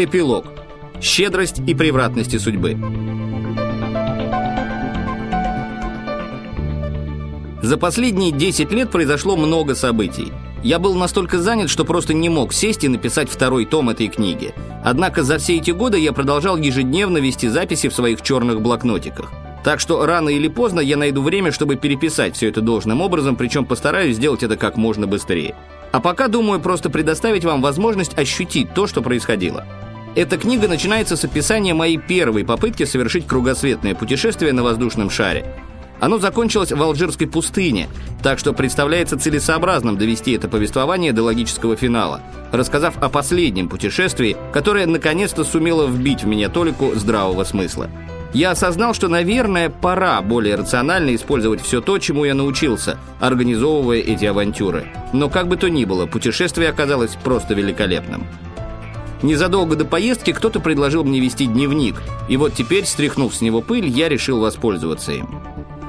Эпилог. Щедрость и превратности судьбы. За последние 10 лет произошло много событий. Я был настолько занят, что просто не мог сесть и написать второй том этой книги. Однако за все эти годы я продолжал ежедневно вести записи в своих черных блокнотиках. Так что рано или поздно я найду время, чтобы переписать все это должным образом, причем постараюсь сделать это как можно быстрее. А пока думаю просто предоставить вам возможность ощутить то, что происходило. Эта книга начинается с описания моей первой попытки совершить кругосветное путешествие на воздушном шаре. Оно закончилось в Алжирской пустыне, так что представляется целесообразным довести это повествование до логического финала, рассказав о последнем путешествии, которое наконец-то сумело вбить в меня толику здравого смысла. Я осознал, что, наверное, пора более рационально использовать все то, чему я научился, организовывая эти авантюры. Но как бы то ни было, путешествие оказалось просто великолепным. Незадолго до поездки кто-то предложил мне вести дневник, и вот теперь, стряхнув с него пыль, я решил воспользоваться им.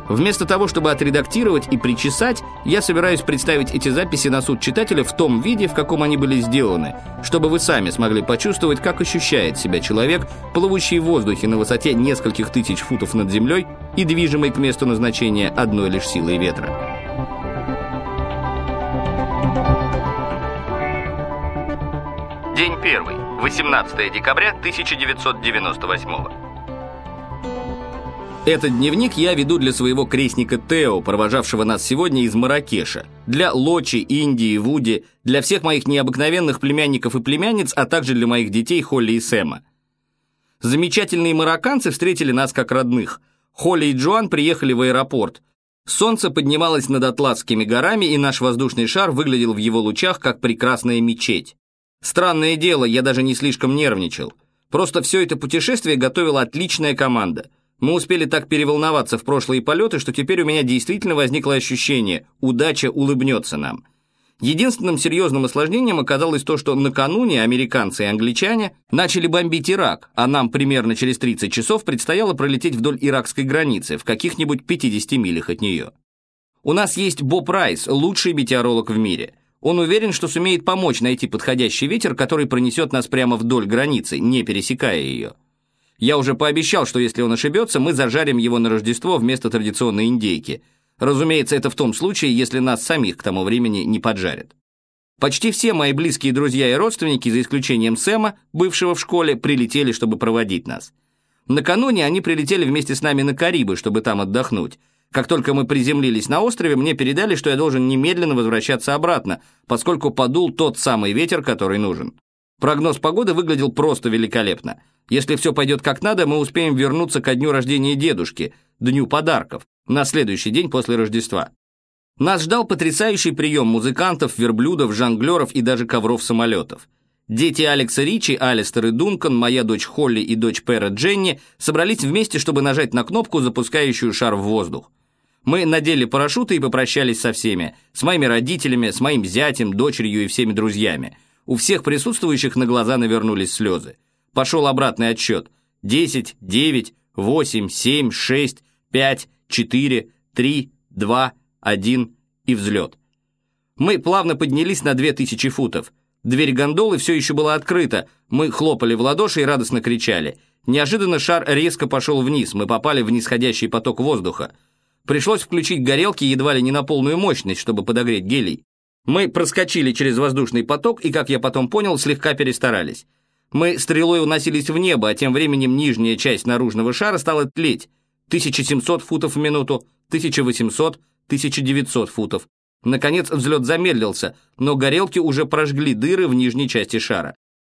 Вместо того, чтобы отредактировать и причесать, я собираюсь представить эти записи на суд читателя в том виде, в каком они были сделаны, чтобы вы сами смогли почувствовать, как ощущает себя человек, плывущий в воздухе на высоте нескольких тысяч футов над землей и движимый к месту назначения одной лишь силой ветра. День первый. 18 декабря 1998 этот дневник я веду для своего крестника Тео, провожавшего нас сегодня из Маракеша, для Лочи, Индии, Вуди, для всех моих необыкновенных племянников и племянниц, а также для моих детей Холли и Сэма. Замечательные марокканцы встретили нас как родных. Холли и Джоан приехали в аэропорт. Солнце поднималось над Атласскими горами, и наш воздушный шар выглядел в его лучах, как прекрасная мечеть. Странное дело, я даже не слишком нервничал. Просто все это путешествие готовила отличная команда – мы успели так переволноваться в прошлые полеты, что теперь у меня действительно возникло ощущение «удача улыбнется нам». Единственным серьезным осложнением оказалось то, что накануне американцы и англичане начали бомбить Ирак, а нам примерно через 30 часов предстояло пролететь вдоль иракской границы, в каких-нибудь 50 милях от нее. У нас есть Боб Райс, лучший метеоролог в мире. Он уверен, что сумеет помочь найти подходящий ветер, который пронесет нас прямо вдоль границы, не пересекая ее. Я уже пообещал, что если он ошибется, мы зажарим его на Рождество вместо традиционной индейки. Разумеется, это в том случае, если нас самих к тому времени не поджарят. Почти все мои близкие друзья и родственники, за исключением Сэма, бывшего в школе, прилетели, чтобы проводить нас. Накануне они прилетели вместе с нами на Карибы, чтобы там отдохнуть. Как только мы приземлились на острове, мне передали, что я должен немедленно возвращаться обратно, поскольку подул тот самый ветер, который нужен. Прогноз погоды выглядел просто великолепно. Если все пойдет как надо, мы успеем вернуться ко дню рождения дедушки, дню подарков, на следующий день после Рождества. Нас ждал потрясающий прием музыкантов, верблюдов, жонглеров и даже ковров-самолетов. Дети Алекса Ричи, Алистер и Дункан, моя дочь Холли и дочь Пэра Дженни собрались вместе, чтобы нажать на кнопку, запускающую шар в воздух. Мы надели парашюты и попрощались со всеми, с моими родителями, с моим зятем, дочерью и всеми друзьями. У всех присутствующих на глаза навернулись слезы. Пошел обратный отсчет. 10, 9, 8, 7, 6, 5, 4, 3, 2, 1 и взлет. Мы плавно поднялись на 2000 футов. Дверь гондолы все еще была открыта. Мы хлопали в ладоши и радостно кричали. Неожиданно шар резко пошел вниз. Мы попали в нисходящий поток воздуха. Пришлось включить горелки едва ли не на полную мощность, чтобы подогреть гелий. Мы проскочили через воздушный поток и, как я потом понял, слегка перестарались. Мы стрелой уносились в небо, а тем временем нижняя часть наружного шара стала тлеть. 1700 футов в минуту, 1800, 1900 футов. Наконец взлет замедлился, но горелки уже прожгли дыры в нижней части шара.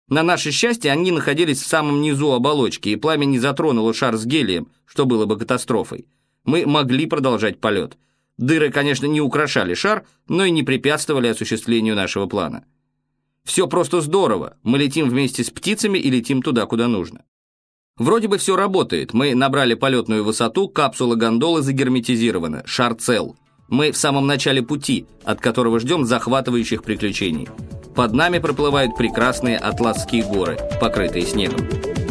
На наше счастье, они находились в самом низу оболочки, и пламя не затронуло шар с гелием, что было бы катастрофой. Мы могли продолжать полет. Дыры, конечно, не украшали шар, но и не препятствовали осуществлению нашего плана. Все просто здорово. Мы летим вместе с птицами и летим туда, куда нужно. Вроде бы все работает. Мы набрали полетную высоту, капсула гондолы загерметизирована, шар цел. Мы в самом начале пути, от которого ждем захватывающих приключений. Под нами проплывают прекрасные Атласские горы, покрытые снегом.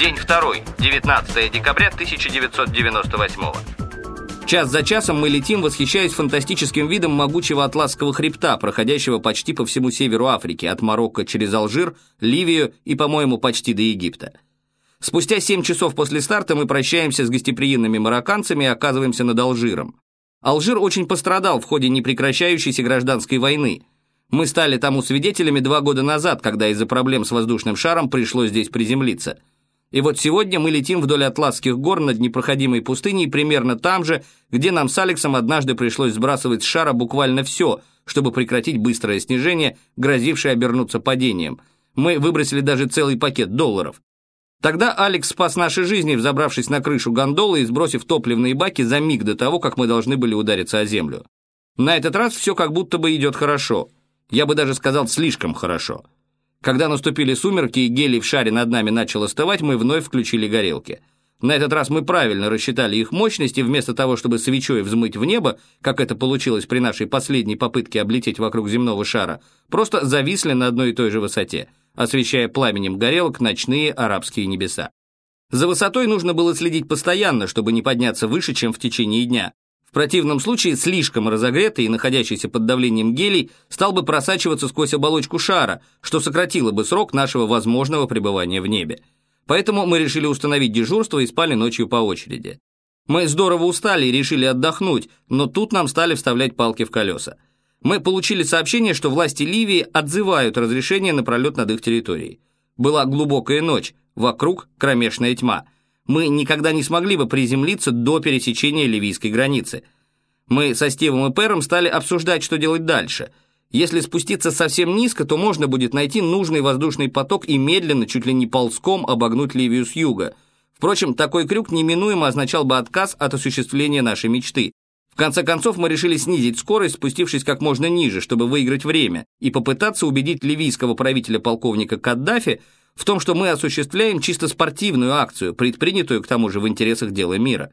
День второй, 19 декабря 1998 Час за часом мы летим, восхищаясь фантастическим видом могучего атласского хребта, проходящего почти по всему северу Африки, от Марокко через Алжир, Ливию и, по-моему, почти до Египта. Спустя 7 часов после старта мы прощаемся с гостеприимными марокканцами и оказываемся над Алжиром. Алжир очень пострадал в ходе непрекращающейся гражданской войны. Мы стали тому свидетелями два года назад, когда из-за проблем с воздушным шаром пришлось здесь приземлиться – и вот сегодня мы летим вдоль Атласских гор над непроходимой пустыней примерно там же, где нам с Алексом однажды пришлось сбрасывать с шара буквально все, чтобы прекратить быстрое снижение, грозившее обернуться падением. Мы выбросили даже целый пакет долларов. Тогда Алекс спас наши жизни, взобравшись на крышу гондолы и сбросив топливные баки за миг до того, как мы должны были удариться о землю. На этот раз все как будто бы идет хорошо. Я бы даже сказал, слишком хорошо. Когда наступили сумерки и гелий в шаре над нами начал остывать, мы вновь включили горелки. На этот раз мы правильно рассчитали их мощность, и вместо того, чтобы свечой взмыть в небо, как это получилось при нашей последней попытке облететь вокруг земного шара, просто зависли на одной и той же высоте, освещая пламенем горелок ночные арабские небеса. За высотой нужно было следить постоянно, чтобы не подняться выше, чем в течение дня. В противном случае слишком разогретый и находящийся под давлением гелий стал бы просачиваться сквозь оболочку шара, что сократило бы срок нашего возможного пребывания в небе. Поэтому мы решили установить дежурство и спали ночью по очереди. Мы здорово устали и решили отдохнуть, но тут нам стали вставлять палки в колеса. Мы получили сообщение, что власти Ливии отзывают разрешение на пролет над их территорией. Была глубокая ночь, вокруг кромешная тьма – мы никогда не смогли бы приземлиться до пересечения ливийской границы. Мы со Стивом и Пером стали обсуждать, что делать дальше. Если спуститься совсем низко, то можно будет найти нужный воздушный поток и медленно, чуть ли не ползком, обогнуть Ливию с юга. Впрочем, такой крюк неминуемо означал бы отказ от осуществления нашей мечты. В конце концов, мы решили снизить скорость, спустившись как можно ниже, чтобы выиграть время, и попытаться убедить ливийского правителя полковника Каддафи, в том, что мы осуществляем чисто спортивную акцию, предпринятую к тому же в интересах дела мира.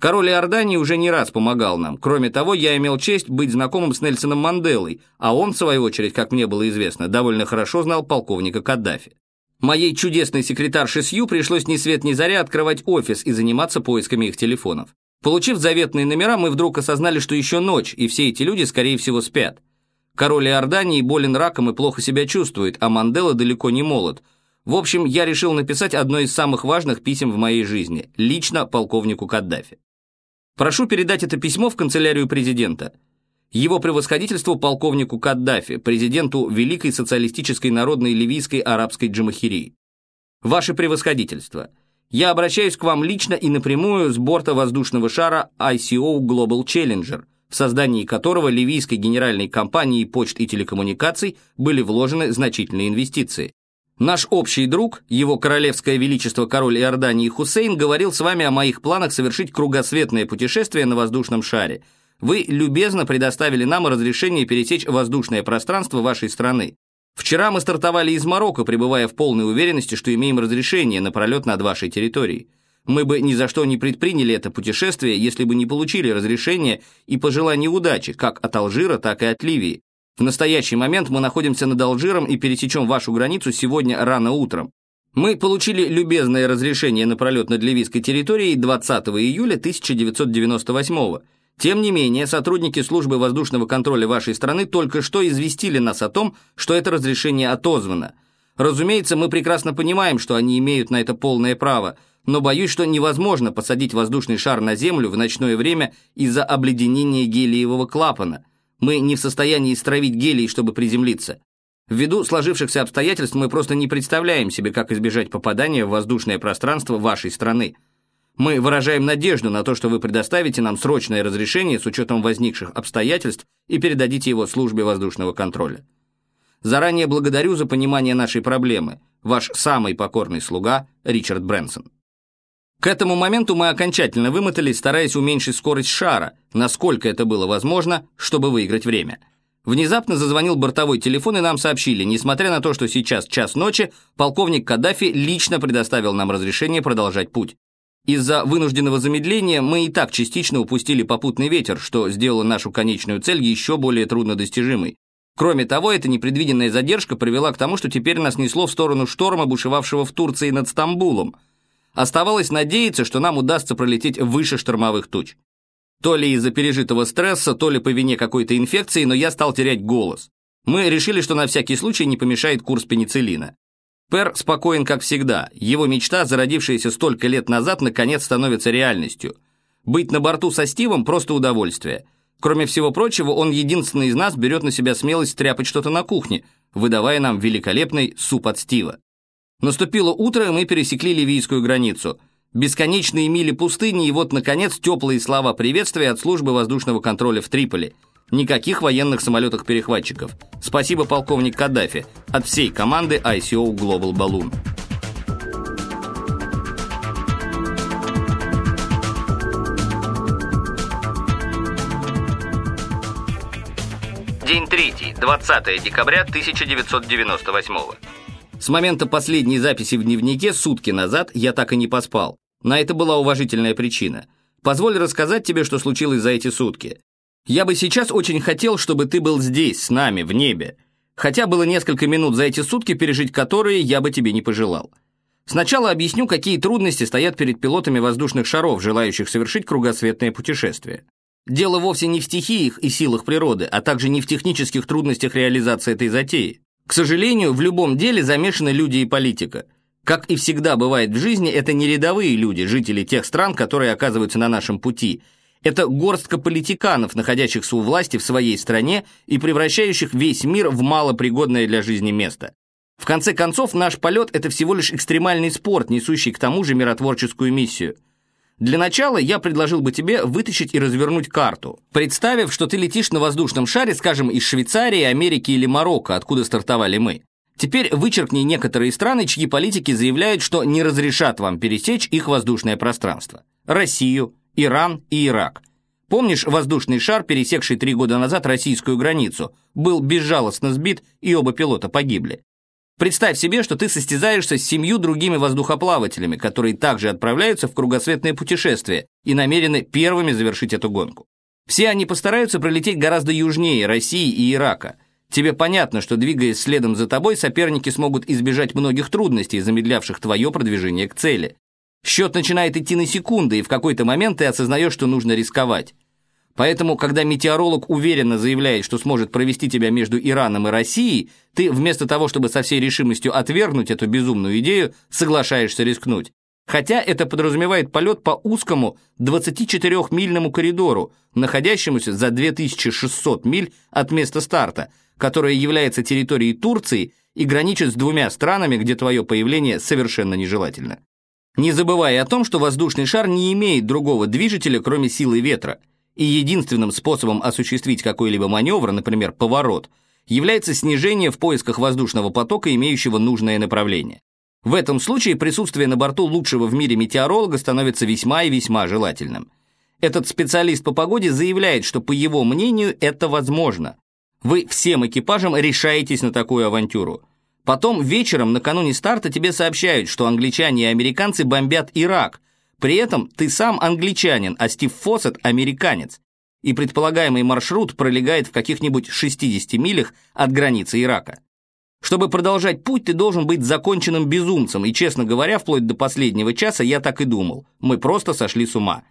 Король Иордании уже не раз помогал нам. Кроме того, я имел честь быть знакомым с Нельсоном Манделой, а он, в свою очередь, как мне было известно, довольно хорошо знал полковника Каддафи. Моей чудесной секретарше Сью пришлось ни свет ни заря открывать офис и заниматься поисками их телефонов. Получив заветные номера, мы вдруг осознали, что еще ночь, и все эти люди, скорее всего, спят. Король Иордании болен раком и плохо себя чувствует, а Мандела далеко не молод – в общем, я решил написать одно из самых важных писем в моей жизни, лично полковнику Каддафи. Прошу передать это письмо в канцелярию президента. Его превосходительству полковнику Каддафи, президенту Великой социалистической народной ливийской арабской джамахирии. Ваше превосходительство, я обращаюсь к вам лично и напрямую с борта воздушного шара ICO Global Challenger, в создании которого ливийской генеральной компании почт и телекоммуникаций были вложены значительные инвестиции. Наш общий друг, его королевское величество король Иордании Хусейн, говорил с вами о моих планах совершить кругосветное путешествие на воздушном шаре. Вы любезно предоставили нам разрешение пересечь воздушное пространство вашей страны. Вчера мы стартовали из Марокко, пребывая в полной уверенности, что имеем разрешение на пролет над вашей территорией. Мы бы ни за что не предприняли это путешествие, если бы не получили разрешение и пожелание удачи, как от Алжира, так и от Ливии. В настоящий момент мы находимся над Алжиром и пересечем вашу границу сегодня рано утром. Мы получили любезное разрешение на пролет над ливийской территорией 20 июля 1998 года. Тем не менее, сотрудники службы воздушного контроля вашей страны только что известили нас о том, что это разрешение отозвано. Разумеется, мы прекрасно понимаем, что они имеют на это полное право, но боюсь, что невозможно посадить воздушный шар на Землю в ночное время из-за обледенения гелиевого клапана. Мы не в состоянии стравить гелий, чтобы приземлиться. Ввиду сложившихся обстоятельств мы просто не представляем себе, как избежать попадания в воздушное пространство вашей страны. Мы выражаем надежду на то, что вы предоставите нам срочное разрешение с учетом возникших обстоятельств и передадите его службе воздушного контроля. Заранее благодарю за понимание нашей проблемы. Ваш самый покорный слуга Ричард Брэнсон. К этому моменту мы окончательно вымотались, стараясь уменьшить скорость шара, насколько это было возможно, чтобы выиграть время. Внезапно зазвонил бортовой телефон, и нам сообщили, несмотря на то, что сейчас час ночи, полковник Каддафи лично предоставил нам разрешение продолжать путь. Из-за вынужденного замедления мы и так частично упустили попутный ветер, что сделало нашу конечную цель еще более труднодостижимой. Кроме того, эта непредвиденная задержка привела к тому, что теперь нас несло в сторону шторма, бушевавшего в Турции над Стамбулом – Оставалось надеяться, что нам удастся пролететь выше штормовых туч. То ли из-за пережитого стресса, то ли по вине какой-то инфекции, но я стал терять голос. Мы решили, что на всякий случай не помешает курс пенициллина. Пер спокоен, как всегда. Его мечта, зародившаяся столько лет назад, наконец становится реальностью. Быть на борту со Стивом – просто удовольствие. Кроме всего прочего, он единственный из нас берет на себя смелость стряпать что-то на кухне, выдавая нам великолепный суп от Стива. Наступило утро, и мы пересекли ливийскую границу. Бесконечные мили пустыни, и вот, наконец, теплые слова приветствия от службы воздушного контроля в Триполи. Никаких военных самолетов-перехватчиков. Спасибо, полковник Каддафи, от всей команды ICO Global Balloon. День третий, 20 декабря 1998 С момента последней записи в дневнике сутки назад я так и не поспал. На это была уважительная причина. Позволь рассказать тебе, что случилось за эти сутки. Я бы сейчас очень хотел, чтобы ты был здесь, с нами, в небе. Хотя было несколько минут за эти сутки, пережить которые я бы тебе не пожелал. Сначала объясню, какие трудности стоят перед пилотами воздушных шаров, желающих совершить кругосветное путешествие. Дело вовсе не в стихиях и силах природы, а также не в технических трудностях реализации этой затеи. К сожалению, в любом деле замешаны люди и политика. Как и всегда бывает в жизни, это не рядовые люди, жители тех стран, которые оказываются на нашем пути. Это горстка политиканов, находящихся у власти в своей стране и превращающих весь мир в малопригодное для жизни место. В конце концов, наш полет – это всего лишь экстремальный спорт, несущий к тому же миротворческую миссию – для начала я предложил бы тебе вытащить и развернуть карту, представив, что ты летишь на воздушном шаре, скажем, из Швейцарии, Америки или Марокко, откуда стартовали мы. Теперь вычеркни некоторые страны, чьи политики заявляют, что не разрешат вам пересечь их воздушное пространство. Россию, Иран и Ирак. Помнишь воздушный шар, пересекший три года назад российскую границу, был безжалостно сбит и оба пилота погибли? Представь себе, что ты состязаешься с семью другими воздухоплавателями, которые также отправляются в кругосветное путешествие и намерены первыми завершить эту гонку. Все они постараются пролететь гораздо южнее России и Ирака. Тебе понятно, что двигаясь следом за тобой, соперники смогут избежать многих трудностей, замедлявших твое продвижение к цели. Счет начинает идти на секунды, и в какой-то момент ты осознаешь, что нужно рисковать. Поэтому, когда метеоролог уверенно заявляет, что сможет провести тебя между Ираном и Россией, ты вместо того, чтобы со всей решимостью отвергнуть эту безумную идею, соглашаешься рискнуть. Хотя это подразумевает полет по узкому 24-мильному коридору, находящемуся за 2600 миль от места старта, которое является территорией Турции и граничит с двумя странами, где твое появление совершенно нежелательно. Не забывай о том, что воздушный шар не имеет другого движителя, кроме силы ветра – и единственным способом осуществить какой-либо маневр, например, поворот, является снижение в поисках воздушного потока, имеющего нужное направление. В этом случае присутствие на борту лучшего в мире метеоролога становится весьма и весьма желательным. Этот специалист по погоде заявляет, что, по его мнению, это возможно. Вы всем экипажем решаетесь на такую авантюру. Потом вечером, накануне старта, тебе сообщают, что англичане и американцы бомбят Ирак, при этом ты сам англичанин, а Стив Фоссет – американец. И предполагаемый маршрут пролегает в каких-нибудь 60 милях от границы Ирака. Чтобы продолжать путь, ты должен быть законченным безумцем, и, честно говоря, вплоть до последнего часа я так и думал. Мы просто сошли с ума.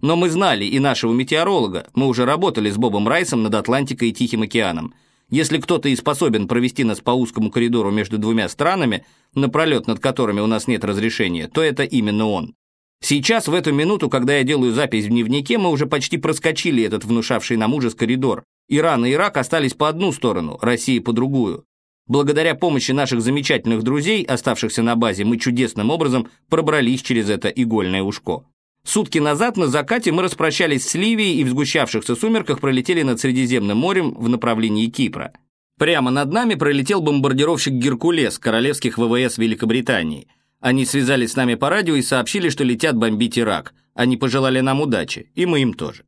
Но мы знали и нашего метеоролога, мы уже работали с Бобом Райсом над Атлантикой и Тихим океаном. Если кто-то и способен провести нас по узкому коридору между двумя странами, напролет над которыми у нас нет разрешения, то это именно он. Сейчас, в эту минуту, когда я делаю запись в дневнике, мы уже почти проскочили этот внушавший нам ужас коридор. Иран и Ирак остались по одну сторону, Россия по другую. Благодаря помощи наших замечательных друзей, оставшихся на базе, мы чудесным образом пробрались через это игольное ушко. Сутки назад на закате мы распрощались с Ливией и в сгущавшихся сумерках пролетели над Средиземным морем в направлении Кипра. Прямо над нами пролетел бомбардировщик «Геркулес» королевских ВВС Великобритании – они связались с нами по радио и сообщили, что летят бомбить Ирак. Они пожелали нам удачи, и мы им тоже.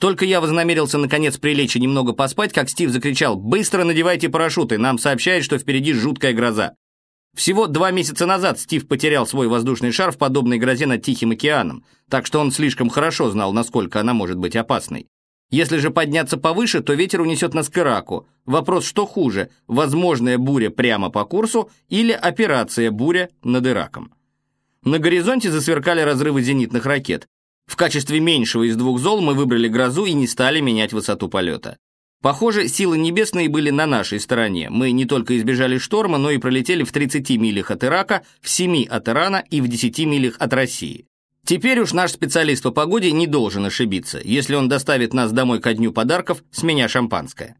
Только я вознамерился наконец прилечь и немного поспать, как Стив закричал «Быстро надевайте парашюты, нам сообщают, что впереди жуткая гроза». Всего два месяца назад Стив потерял свой воздушный шар в подобной грозе над Тихим океаном, так что он слишком хорошо знал, насколько она может быть опасной. Если же подняться повыше, то ветер унесет нас к Ираку. Вопрос, что хуже, возможная буря прямо по курсу или операция буря над Ираком. На горизонте засверкали разрывы зенитных ракет. В качестве меньшего из двух зол мы выбрали грозу и не стали менять высоту полета. Похоже, силы небесные были на нашей стороне. Мы не только избежали шторма, но и пролетели в 30 милях от Ирака, в 7 от Ирана и в 10 милях от России. Теперь уж наш специалист по погоде не должен ошибиться, если он доставит нас домой ко дню подарков с меня шампанское.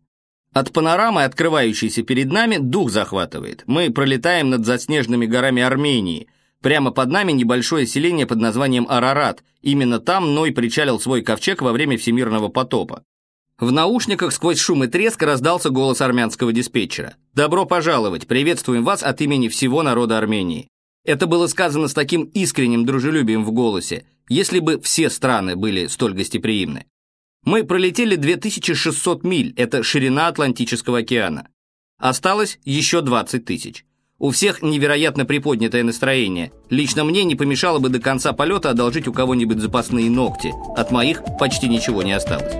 От панорамы, открывающейся перед нами, дух захватывает. Мы пролетаем над заснеженными горами Армении. Прямо под нами небольшое селение под названием Арарат. Именно там Ной причалил свой ковчег во время всемирного потопа. В наушниках сквозь шум и треск раздался голос армянского диспетчера. «Добро пожаловать! Приветствуем вас от имени всего народа Армении!» Это было сказано с таким искренним дружелюбием в голосе, если бы все страны были столь гостеприимны. Мы пролетели 2600 миль, это ширина Атлантического океана. Осталось еще 20 тысяч. У всех невероятно приподнятое настроение. Лично мне не помешало бы до конца полета одолжить у кого-нибудь запасные ногти. От моих почти ничего не осталось.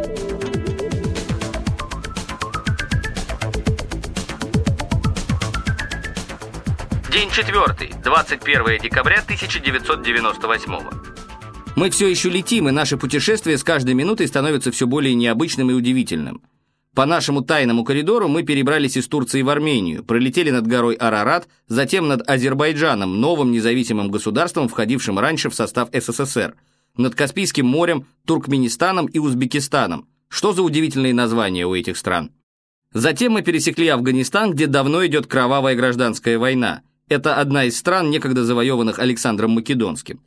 Четвертый, 21 декабря 1998 Мы все еще летим, и наше путешествие с каждой минутой становится все более необычным и удивительным. По нашему тайному коридору мы перебрались из Турции в Армению, пролетели над горой Арарат, затем над Азербайджаном, новым независимым государством, входившим раньше в состав СССР, над Каспийским морем, Туркменистаном и Узбекистаном. Что за удивительные названия у этих стран? Затем мы пересекли Афганистан, где давно идет кровавая гражданская война – это одна из стран, некогда завоеванных Александром Македонским.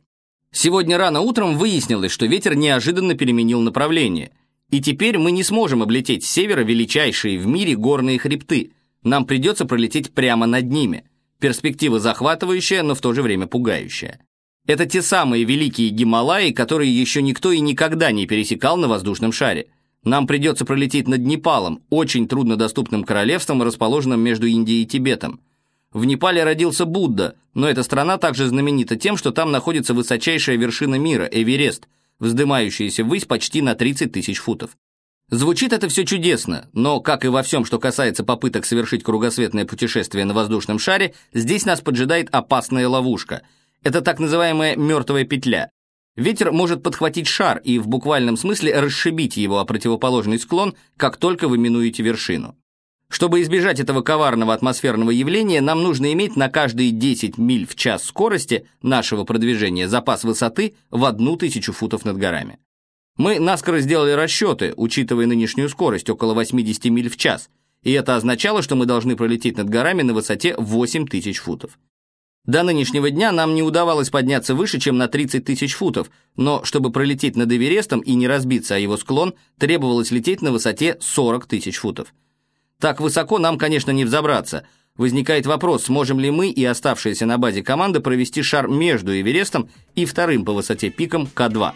Сегодня рано утром выяснилось, что ветер неожиданно переменил направление, и теперь мы не сможем облететь с севера величайшие в мире горные хребты. Нам придется пролететь прямо над ними. Перспектива захватывающая, но в то же время пугающая. Это те самые великие Гималаи, которые еще никто и никогда не пересекал на воздушном шаре. Нам придется пролететь над Непалом, очень труднодоступным королевством, расположенным между Индией и Тибетом. В Непале родился Будда, но эта страна также знаменита тем, что там находится высочайшая вершина мира – Эверест, вздымающаяся ввысь почти на 30 тысяч футов. Звучит это все чудесно, но, как и во всем, что касается попыток совершить кругосветное путешествие на воздушном шаре, здесь нас поджидает опасная ловушка. Это так называемая «мертвая петля». Ветер может подхватить шар и в буквальном смысле расшибить его о противоположный склон, как только вы минуете вершину. Чтобы избежать этого коварного атмосферного явления, нам нужно иметь на каждые 10 миль в час скорости нашего продвижения запас высоты в одну тысячу футов над горами. Мы наскоро сделали расчеты, учитывая нынешнюю скорость, около 80 миль в час, и это означало, что мы должны пролететь над горами на высоте 8 тысяч футов. До нынешнего дня нам не удавалось подняться выше, чем на 30 тысяч футов, но чтобы пролететь над Эверестом и не разбиться о его склон, требовалось лететь на высоте 40 тысяч футов. Так высоко нам, конечно, не взобраться. Возникает вопрос, сможем ли мы и оставшаяся на базе команда провести шар между Эверестом и вторым по высоте пиком К2.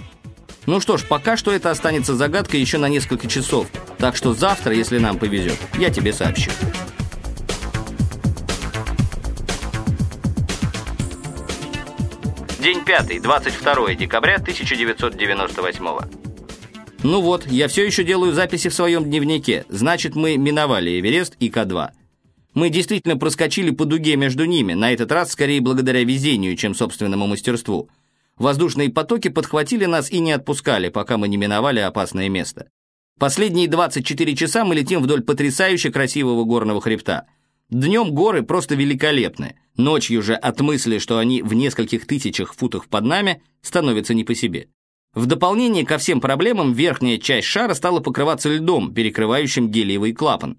Ну что ж, пока что это останется загадкой еще на несколько часов, так что завтра, если нам повезет, я тебе сообщу. День пятый, 22 декабря 1998 ну вот, я все еще делаю записи в своем дневнике. Значит, мы миновали Эверест и К2. Мы действительно проскочили по дуге между ними, на этот раз скорее благодаря везению, чем собственному мастерству. Воздушные потоки подхватили нас и не отпускали, пока мы не миновали опасное место. Последние 24 часа мы летим вдоль потрясающе красивого горного хребта. Днем горы просто великолепны. Ночью же от мысли, что они в нескольких тысячах футах под нами, становится не по себе. В дополнение ко всем проблемам верхняя часть шара стала покрываться льдом, перекрывающим гелиевый клапан.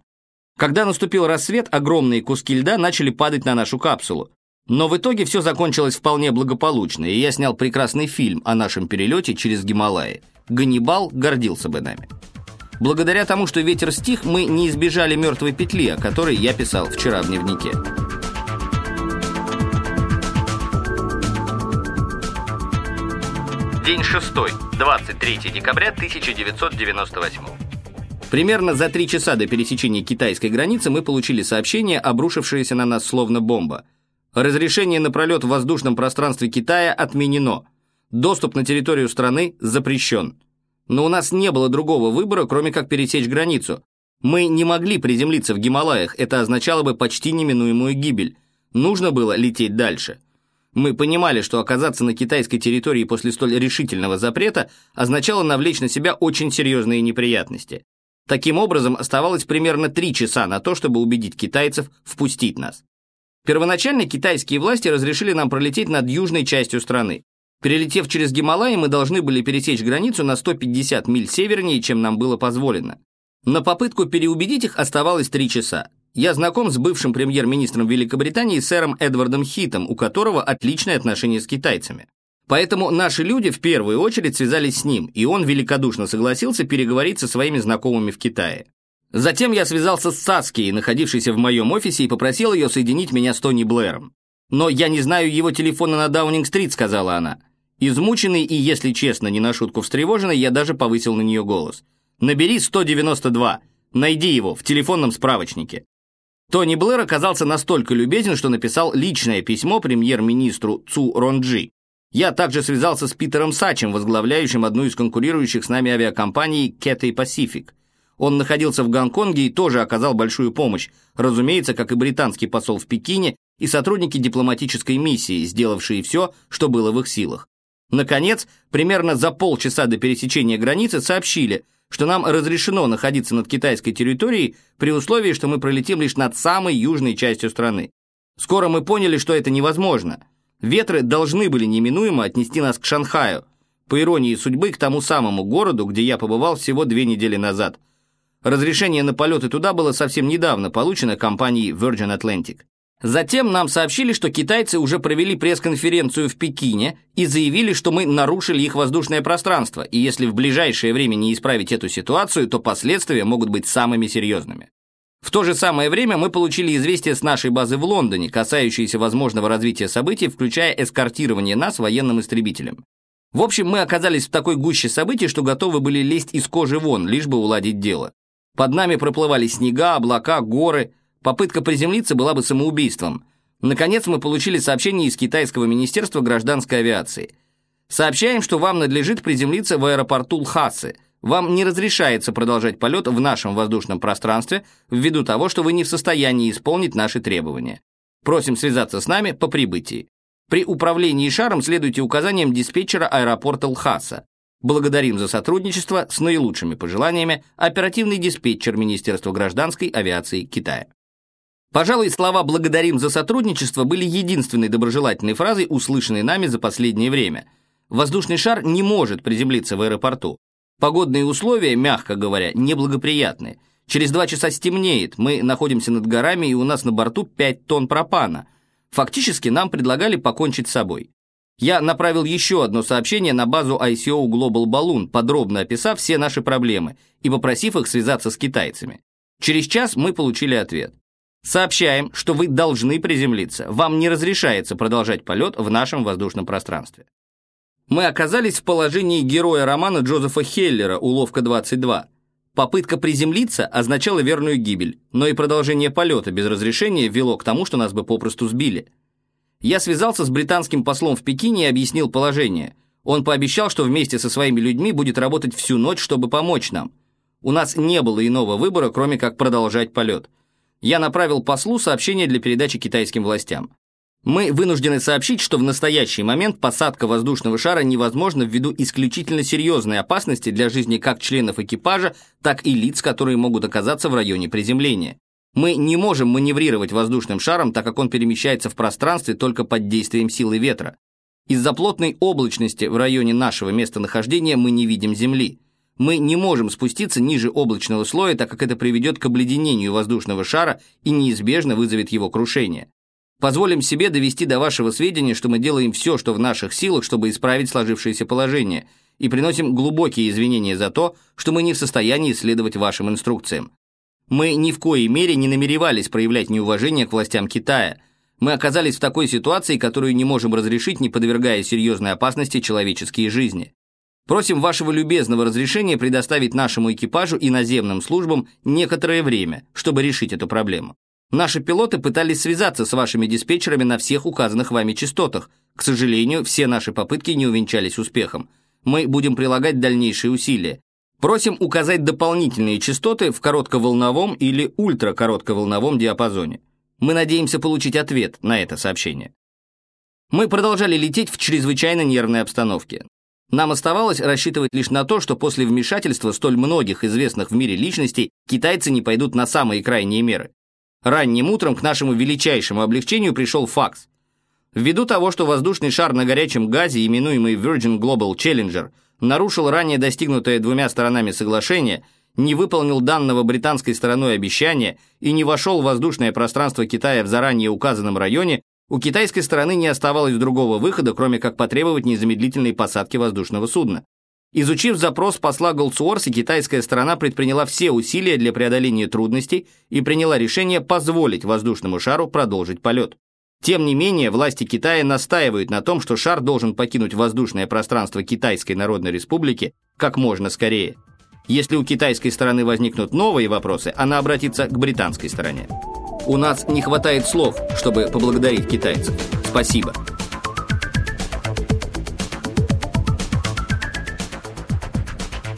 Когда наступил рассвет, огромные куски льда начали падать на нашу капсулу. Но в итоге все закончилось вполне благополучно, и я снял прекрасный фильм о нашем перелете через Гималаи. Ганнибал гордился бы нами. Благодаря тому, что ветер стих, мы не избежали мертвой петли, о которой я писал вчера в дневнике. День шестой, 23 декабря 1998 Примерно за три часа до пересечения китайской границы мы получили сообщение, обрушившееся на нас словно бомба. Разрешение на пролет в воздушном пространстве Китая отменено. Доступ на территорию страны запрещен. Но у нас не было другого выбора, кроме как пересечь границу. Мы не могли приземлиться в Гималаях, это означало бы почти неминуемую гибель. Нужно было лететь дальше. Мы понимали, что оказаться на китайской территории после столь решительного запрета означало навлечь на себя очень серьезные неприятности. Таким образом, оставалось примерно три часа на то, чтобы убедить китайцев впустить нас. Первоначально китайские власти разрешили нам пролететь над южной частью страны. Перелетев через Гималаи, мы должны были пересечь границу на 150 миль севернее, чем нам было позволено. На попытку переубедить их оставалось три часа. Я знаком с бывшим премьер-министром Великобритании сэром Эдвардом Хитом, у которого отличные отношения с китайцами. Поэтому наши люди в первую очередь связались с ним, и он великодушно согласился переговорить со своими знакомыми в Китае. Затем я связался с Саски, находившейся в моем офисе, и попросил ее соединить меня с Тони Блэром. «Но я не знаю его телефона на Даунинг-стрит», — сказала она. Измученный и, если честно, не на шутку встревоженный, я даже повысил на нее голос. «Набери 192. Найди его в телефонном справочнике». Тони Блэр оказался настолько любезен, что написал личное письмо премьер-министру Цу Ронджи. Я также связался с Питером Сачем, возглавляющим одну из конкурирующих с нами авиакомпаний Cathay Pacific. Он находился в Гонконге и тоже оказал большую помощь, разумеется, как и британский посол в Пекине и сотрудники дипломатической миссии, сделавшие все, что было в их силах. Наконец, примерно за полчаса до пересечения границы сообщили, что нам разрешено находиться над китайской территорией при условии, что мы пролетим лишь над самой южной частью страны. Скоро мы поняли, что это невозможно. Ветры должны были неминуемо отнести нас к Шанхаю, по иронии судьбы, к тому самому городу, где я побывал всего две недели назад. Разрешение на полеты туда было совсем недавно получено компанией Virgin Atlantic. Затем нам сообщили, что китайцы уже провели пресс-конференцию в Пекине и заявили, что мы нарушили их воздушное пространство, и если в ближайшее время не исправить эту ситуацию, то последствия могут быть самыми серьезными. В то же самое время мы получили известие с нашей базы в Лондоне, касающееся возможного развития событий, включая эскортирование нас военным истребителем. В общем, мы оказались в такой гуще событий, что готовы были лезть из кожи вон, лишь бы уладить дело. Под нами проплывали снега, облака, горы, Попытка приземлиться была бы самоубийством. Наконец мы получили сообщение из Китайского министерства гражданской авиации. Сообщаем, что вам надлежит приземлиться в аэропорту Лхасы. Вам не разрешается продолжать полет в нашем воздушном пространстве ввиду того, что вы не в состоянии исполнить наши требования. Просим связаться с нами по прибытии. При управлении шаром следуйте указаниям диспетчера аэропорта Лхаса. Благодарим за сотрудничество с наилучшими пожеланиями оперативный диспетчер Министерства гражданской авиации Китая. Пожалуй, слова «благодарим за сотрудничество» были единственной доброжелательной фразой, услышанной нами за последнее время. Воздушный шар не может приземлиться в аэропорту. Погодные условия, мягко говоря, неблагоприятны. Через два часа стемнеет, мы находимся над горами, и у нас на борту 5 тонн пропана. Фактически нам предлагали покончить с собой. Я направил еще одно сообщение на базу ICO Global Balloon, подробно описав все наши проблемы и попросив их связаться с китайцами. Через час мы получили ответ. Сообщаем, что вы должны приземлиться. Вам не разрешается продолжать полет в нашем воздушном пространстве. Мы оказались в положении героя романа Джозефа Хеллера «Уловка-22». Попытка приземлиться означала верную гибель, но и продолжение полета без разрешения вело к тому, что нас бы попросту сбили. Я связался с британским послом в Пекине и объяснил положение. Он пообещал, что вместе со своими людьми будет работать всю ночь, чтобы помочь нам. У нас не было иного выбора, кроме как продолжать полет я направил послу сообщение для передачи китайским властям. Мы вынуждены сообщить, что в настоящий момент посадка воздушного шара невозможна ввиду исключительно серьезной опасности для жизни как членов экипажа, так и лиц, которые могут оказаться в районе приземления. Мы не можем маневрировать воздушным шаром, так как он перемещается в пространстве только под действием силы ветра. Из-за плотной облачности в районе нашего местонахождения мы не видим Земли. Мы не можем спуститься ниже облачного слоя, так как это приведет к обледенению воздушного шара и неизбежно вызовет его крушение. Позволим себе довести до вашего сведения, что мы делаем все, что в наших силах, чтобы исправить сложившееся положение, и приносим глубокие извинения за то, что мы не в состоянии следовать вашим инструкциям. Мы ни в коей мере не намеревались проявлять неуважение к властям Китая. Мы оказались в такой ситуации, которую не можем разрешить, не подвергая серьезной опасности человеческие жизни. Просим вашего любезного разрешения предоставить нашему экипажу и наземным службам некоторое время, чтобы решить эту проблему. Наши пилоты пытались связаться с вашими диспетчерами на всех указанных вами частотах. К сожалению, все наши попытки не увенчались успехом. Мы будем прилагать дальнейшие усилия. Просим указать дополнительные частоты в коротковолновом или ультракоротковолновом диапазоне. Мы надеемся получить ответ на это сообщение. Мы продолжали лететь в чрезвычайно нервной обстановке. Нам оставалось рассчитывать лишь на то, что после вмешательства столь многих известных в мире личностей китайцы не пойдут на самые крайние меры. Ранним утром к нашему величайшему облегчению пришел факс. Ввиду того, что воздушный шар на горячем газе, именуемый Virgin Global Challenger, нарушил ранее достигнутое двумя сторонами соглашение, не выполнил данного британской стороной обещания и не вошел в воздушное пространство Китая в заранее указанном районе, у китайской стороны не оставалось другого выхода, кроме как потребовать незамедлительной посадки воздушного судна. Изучив запрос посла Голдсуорси, китайская сторона предприняла все усилия для преодоления трудностей и приняла решение позволить воздушному шару продолжить полет. Тем не менее, власти Китая настаивают на том, что шар должен покинуть воздушное пространство Китайской Народной Республики как можно скорее. Если у китайской стороны возникнут новые вопросы, она обратится к британской стороне. У нас не хватает слов, чтобы поблагодарить китайцев. Спасибо.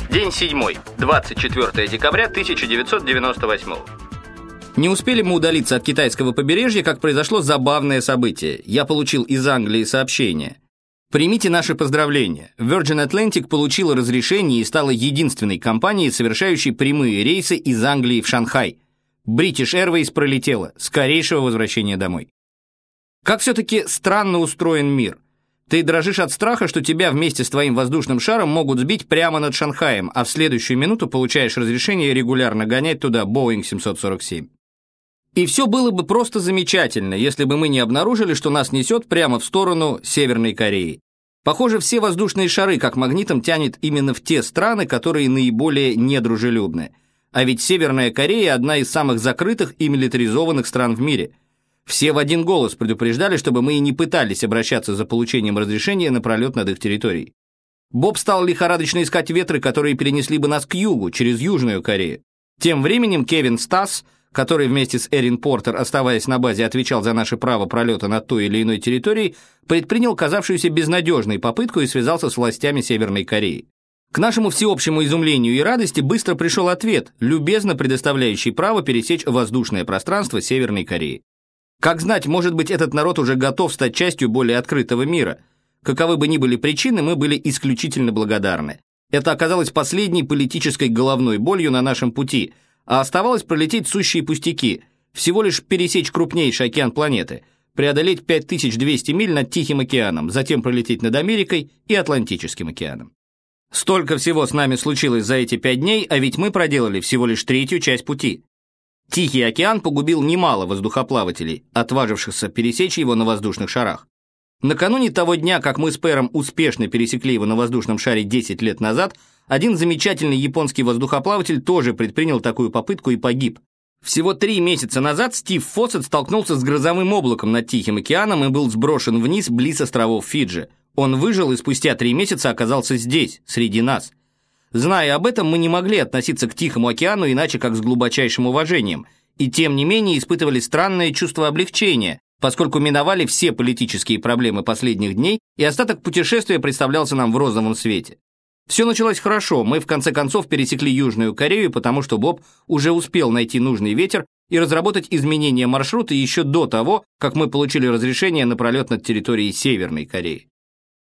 День 7. 24 декабря 1998 не успели мы удалиться от китайского побережья, как произошло забавное событие. Я получил из Англии сообщение. Примите наши поздравления. Virgin Atlantic получила разрешение и стала единственной компанией, совершающей прямые рейсы из Англии в Шанхай. British Airways пролетела. Скорейшего возвращения домой. Как все-таки странно устроен мир. Ты дрожишь от страха, что тебя вместе с твоим воздушным шаром могут сбить прямо над Шанхаем, а в следующую минуту получаешь разрешение регулярно гонять туда Boeing 747. И все было бы просто замечательно, если бы мы не обнаружили, что нас несет прямо в сторону Северной Кореи. Похоже, все воздушные шары как магнитом тянет именно в те страны, которые наиболее недружелюбны. А ведь Северная Корея – одна из самых закрытых и милитаризованных стран в мире. Все в один голос предупреждали, чтобы мы и не пытались обращаться за получением разрешения на пролет над их территорией. Боб стал лихорадочно искать ветры, которые перенесли бы нас к югу, через Южную Корею. Тем временем Кевин Стас – который вместе с Эрин Портер, оставаясь на базе, отвечал за наше право пролета над той или иной территорией, предпринял казавшуюся безнадежной попытку и связался с властями Северной Кореи. К нашему всеобщему изумлению и радости быстро пришел ответ, любезно предоставляющий право пересечь воздушное пространство Северной Кореи. Как знать, может быть, этот народ уже готов стать частью более открытого мира. Каковы бы ни были причины, мы были исключительно благодарны. Это оказалось последней политической головной болью на нашем пути – а оставалось пролететь сущие пустяки, всего лишь пересечь крупнейший океан планеты, преодолеть 5200 миль над Тихим океаном, затем пролететь над Америкой и Атлантическим океаном. Столько всего с нами случилось за эти пять дней, а ведь мы проделали всего лишь третью часть пути. Тихий океан погубил немало воздухоплавателей, отважившихся пересечь его на воздушных шарах. Накануне того дня, как мы с Пэром успешно пересекли его на воздушном шаре 10 лет назад, один замечательный японский воздухоплаватель тоже предпринял такую попытку и погиб. Всего три месяца назад Стив Фоссет столкнулся с грозовым облаком над Тихим океаном и был сброшен вниз близ островов Фиджи. Он выжил и спустя три месяца оказался здесь, среди нас. Зная об этом, мы не могли относиться к Тихому океану иначе, как с глубочайшим уважением, и тем не менее испытывали странное чувство облегчения, поскольку миновали все политические проблемы последних дней, и остаток путешествия представлялся нам в розовом свете. Все началось хорошо, мы в конце концов пересекли Южную Корею, потому что Боб уже успел найти нужный ветер и разработать изменения маршрута еще до того, как мы получили разрешение на пролет над территорией Северной Кореи.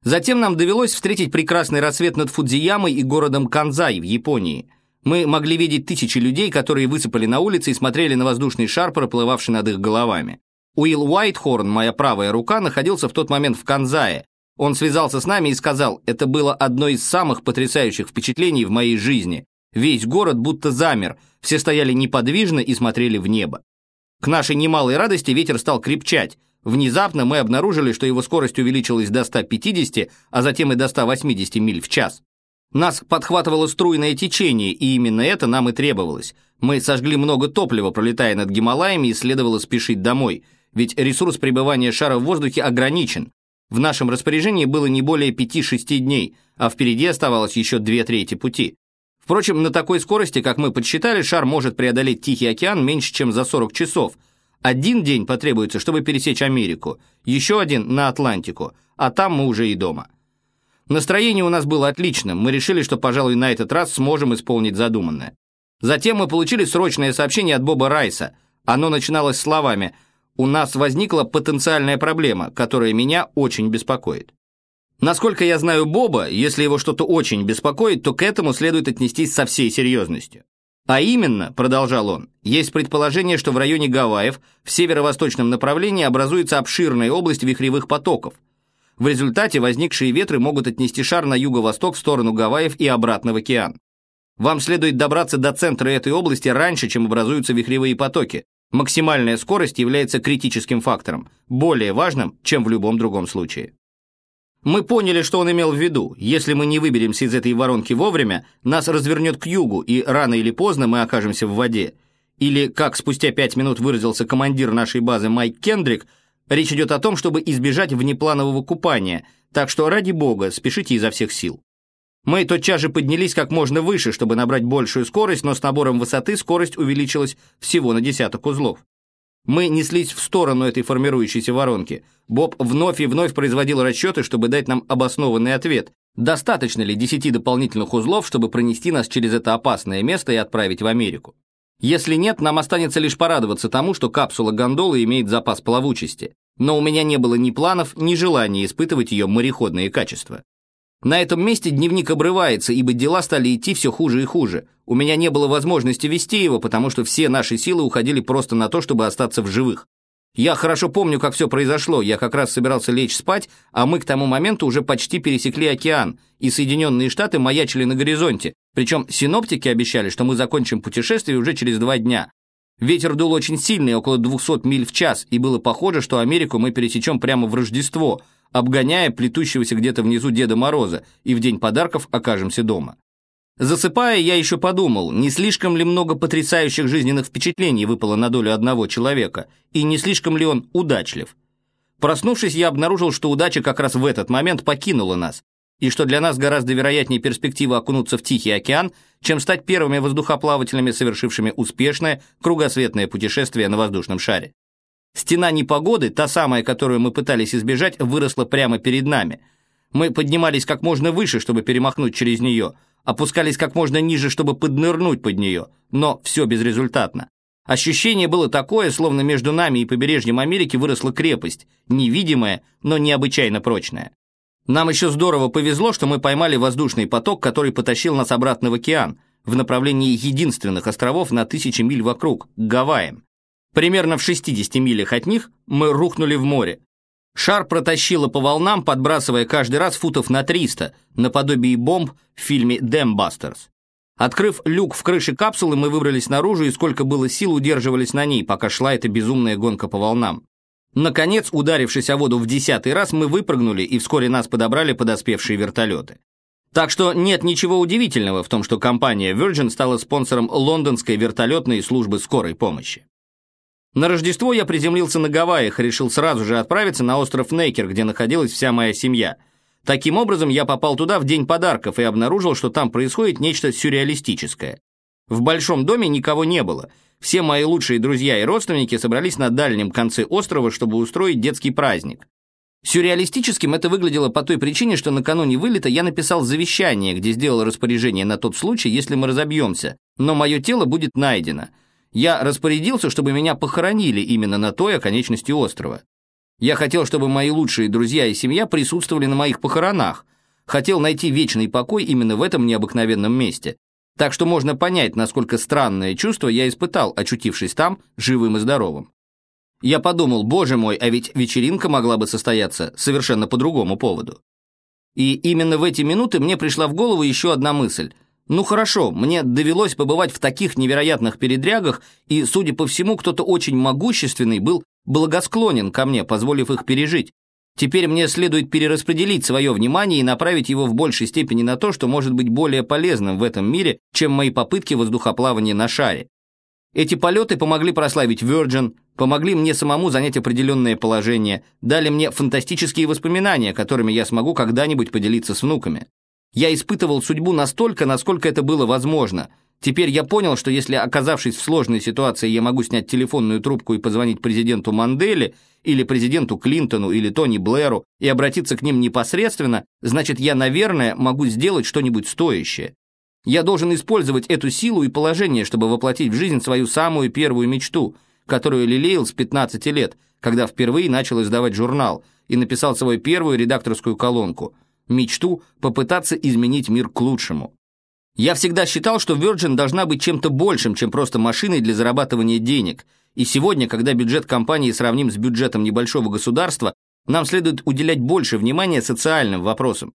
Затем нам довелось встретить прекрасный рассвет над Фудзиямой и городом Канзай в Японии. Мы могли видеть тысячи людей, которые высыпали на улицы и смотрели на воздушный шар, проплывавший над их головами. Уилл Уайтхорн, моя правая рука, находился в тот момент в Канзае. Он связался с нами и сказал, это было одно из самых потрясающих впечатлений в моей жизни. Весь город будто замер, все стояли неподвижно и смотрели в небо. К нашей немалой радости ветер стал крепчать. Внезапно мы обнаружили, что его скорость увеличилась до 150, а затем и до 180 миль в час. Нас подхватывало струйное течение, и именно это нам и требовалось. Мы сожгли много топлива, пролетая над Гималаями, и следовало спешить домой – ведь ресурс пребывания шара в воздухе ограничен. В нашем распоряжении было не более 5-6 дней, а впереди оставалось еще две трети пути. Впрочем, на такой скорости, как мы подсчитали, шар может преодолеть Тихий океан меньше, чем за 40 часов. Один день потребуется, чтобы пересечь Америку, еще один на Атлантику, а там мы уже и дома. Настроение у нас было отличным, мы решили, что, пожалуй, на этот раз сможем исполнить задуманное. Затем мы получили срочное сообщение от Боба Райса. Оно начиналось словами у нас возникла потенциальная проблема, которая меня очень беспокоит. Насколько я знаю Боба, если его что-то очень беспокоит, то к этому следует отнестись со всей серьезностью. А именно, продолжал он, есть предположение, что в районе Гавайев в северо-восточном направлении образуется обширная область вихревых потоков. В результате возникшие ветры могут отнести шар на юго-восток в сторону Гавайев и обратно в океан. Вам следует добраться до центра этой области раньше, чем образуются вихревые потоки. Максимальная скорость является критическим фактором, более важным, чем в любом другом случае. Мы поняли, что он имел в виду. Если мы не выберемся из этой воронки вовремя, нас развернет к югу, и рано или поздно мы окажемся в воде. Или, как спустя пять минут выразился командир нашей базы Майк Кендрик, речь идет о том, чтобы избежать внепланового купания, так что, ради бога, спешите изо всех сил. Мы тотчас же поднялись как можно выше, чтобы набрать большую скорость, но с набором высоты скорость увеличилась всего на десяток узлов. Мы неслись в сторону этой формирующейся воронки. Боб вновь и вновь производил расчеты, чтобы дать нам обоснованный ответ. Достаточно ли 10 дополнительных узлов, чтобы пронести нас через это опасное место и отправить в Америку? Если нет, нам останется лишь порадоваться тому, что капсула гондолы имеет запас плавучести. Но у меня не было ни планов, ни желания испытывать ее мореходные качества. На этом месте дневник обрывается, ибо дела стали идти все хуже и хуже. У меня не было возможности вести его, потому что все наши силы уходили просто на то, чтобы остаться в живых. Я хорошо помню, как все произошло. Я как раз собирался лечь спать, а мы к тому моменту уже почти пересекли океан, и Соединенные Штаты маячили на горизонте. Причем синоптики обещали, что мы закончим путешествие уже через два дня. Ветер дул очень сильный, около 200 миль в час, и было похоже, что Америку мы пересечем прямо в Рождество – обгоняя плетущегося где-то внизу Деда Мороза, и в день подарков окажемся дома. Засыпая, я еще подумал, не слишком ли много потрясающих жизненных впечатлений выпало на долю одного человека, и не слишком ли он удачлив. Проснувшись, я обнаружил, что удача как раз в этот момент покинула нас, и что для нас гораздо вероятнее перспектива окунуться в Тихий океан, чем стать первыми воздухоплавателями, совершившими успешное кругосветное путешествие на воздушном шаре. Стена непогоды, та самая, которую мы пытались избежать, выросла прямо перед нами. Мы поднимались как можно выше, чтобы перемахнуть через нее, опускались как можно ниже, чтобы поднырнуть под нее, но все безрезультатно. Ощущение было такое, словно между нами и побережьем Америки выросла крепость, невидимая, но необычайно прочная. Нам еще здорово повезло, что мы поймали воздушный поток, который потащил нас обратно в океан, в направлении единственных островов на тысячи миль вокруг, к Гавайям. Примерно в 60 милях от них мы рухнули в море. Шар протащило по волнам, подбрасывая каждый раз футов на 300, наподобие бомб в фильме «Дэмбастерс». Открыв люк в крыше капсулы, мы выбрались наружу и сколько было сил удерживались на ней, пока шла эта безумная гонка по волнам. Наконец, ударившись о воду в десятый раз, мы выпрыгнули, и вскоре нас подобрали подоспевшие вертолеты. Так что нет ничего удивительного в том, что компания Virgin стала спонсором лондонской вертолетной службы скорой помощи. На Рождество я приземлился на Гавайях и решил сразу же отправиться на остров Нейкер, где находилась вся моя семья. Таким образом, я попал туда в день подарков и обнаружил, что там происходит нечто сюрреалистическое. В большом доме никого не было. Все мои лучшие друзья и родственники собрались на дальнем конце острова, чтобы устроить детский праздник. Сюрреалистическим это выглядело по той причине, что накануне вылета я написал завещание, где сделал распоряжение на тот случай, если мы разобьемся, но мое тело будет найдено – я распорядился, чтобы меня похоронили именно на той оконечности острова. Я хотел, чтобы мои лучшие друзья и семья присутствовали на моих похоронах. Хотел найти вечный покой именно в этом необыкновенном месте. Так что можно понять, насколько странное чувство я испытал, очутившись там, живым и здоровым. Я подумал, боже мой, а ведь вечеринка могла бы состояться совершенно по другому поводу. И именно в эти минуты мне пришла в голову еще одна мысль. Ну хорошо, мне довелось побывать в таких невероятных передрягах, и, судя по всему, кто-то очень могущественный был благосклонен ко мне, позволив их пережить. Теперь мне следует перераспределить свое внимание и направить его в большей степени на то, что может быть более полезным в этом мире, чем мои попытки воздухоплавания на шаре. Эти полеты помогли прославить Virgin, помогли мне самому занять определенное положение, дали мне фантастические воспоминания, которыми я смогу когда-нибудь поделиться с внуками. Я испытывал судьбу настолько, насколько это было возможно. Теперь я понял, что если, оказавшись в сложной ситуации, я могу снять телефонную трубку и позвонить президенту Манделе, или президенту Клинтону, или Тони Блэру, и обратиться к ним непосредственно, значит, я, наверное, могу сделать что-нибудь стоящее. Я должен использовать эту силу и положение, чтобы воплотить в жизнь свою самую первую мечту. которую лелеял с 15 лет, когда впервые начал издавать журнал и написал свою первую редакторскую колонку – мечту попытаться изменить мир к лучшему. Я всегда считал, что Virgin должна быть чем-то большим, чем просто машиной для зарабатывания денег. И сегодня, когда бюджет компании сравним с бюджетом небольшого государства, нам следует уделять больше внимания социальным вопросам.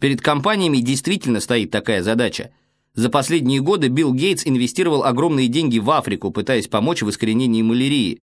Перед компаниями действительно стоит такая задача. За последние годы Билл Гейтс инвестировал огромные деньги в Африку, пытаясь помочь в искоренении малярии.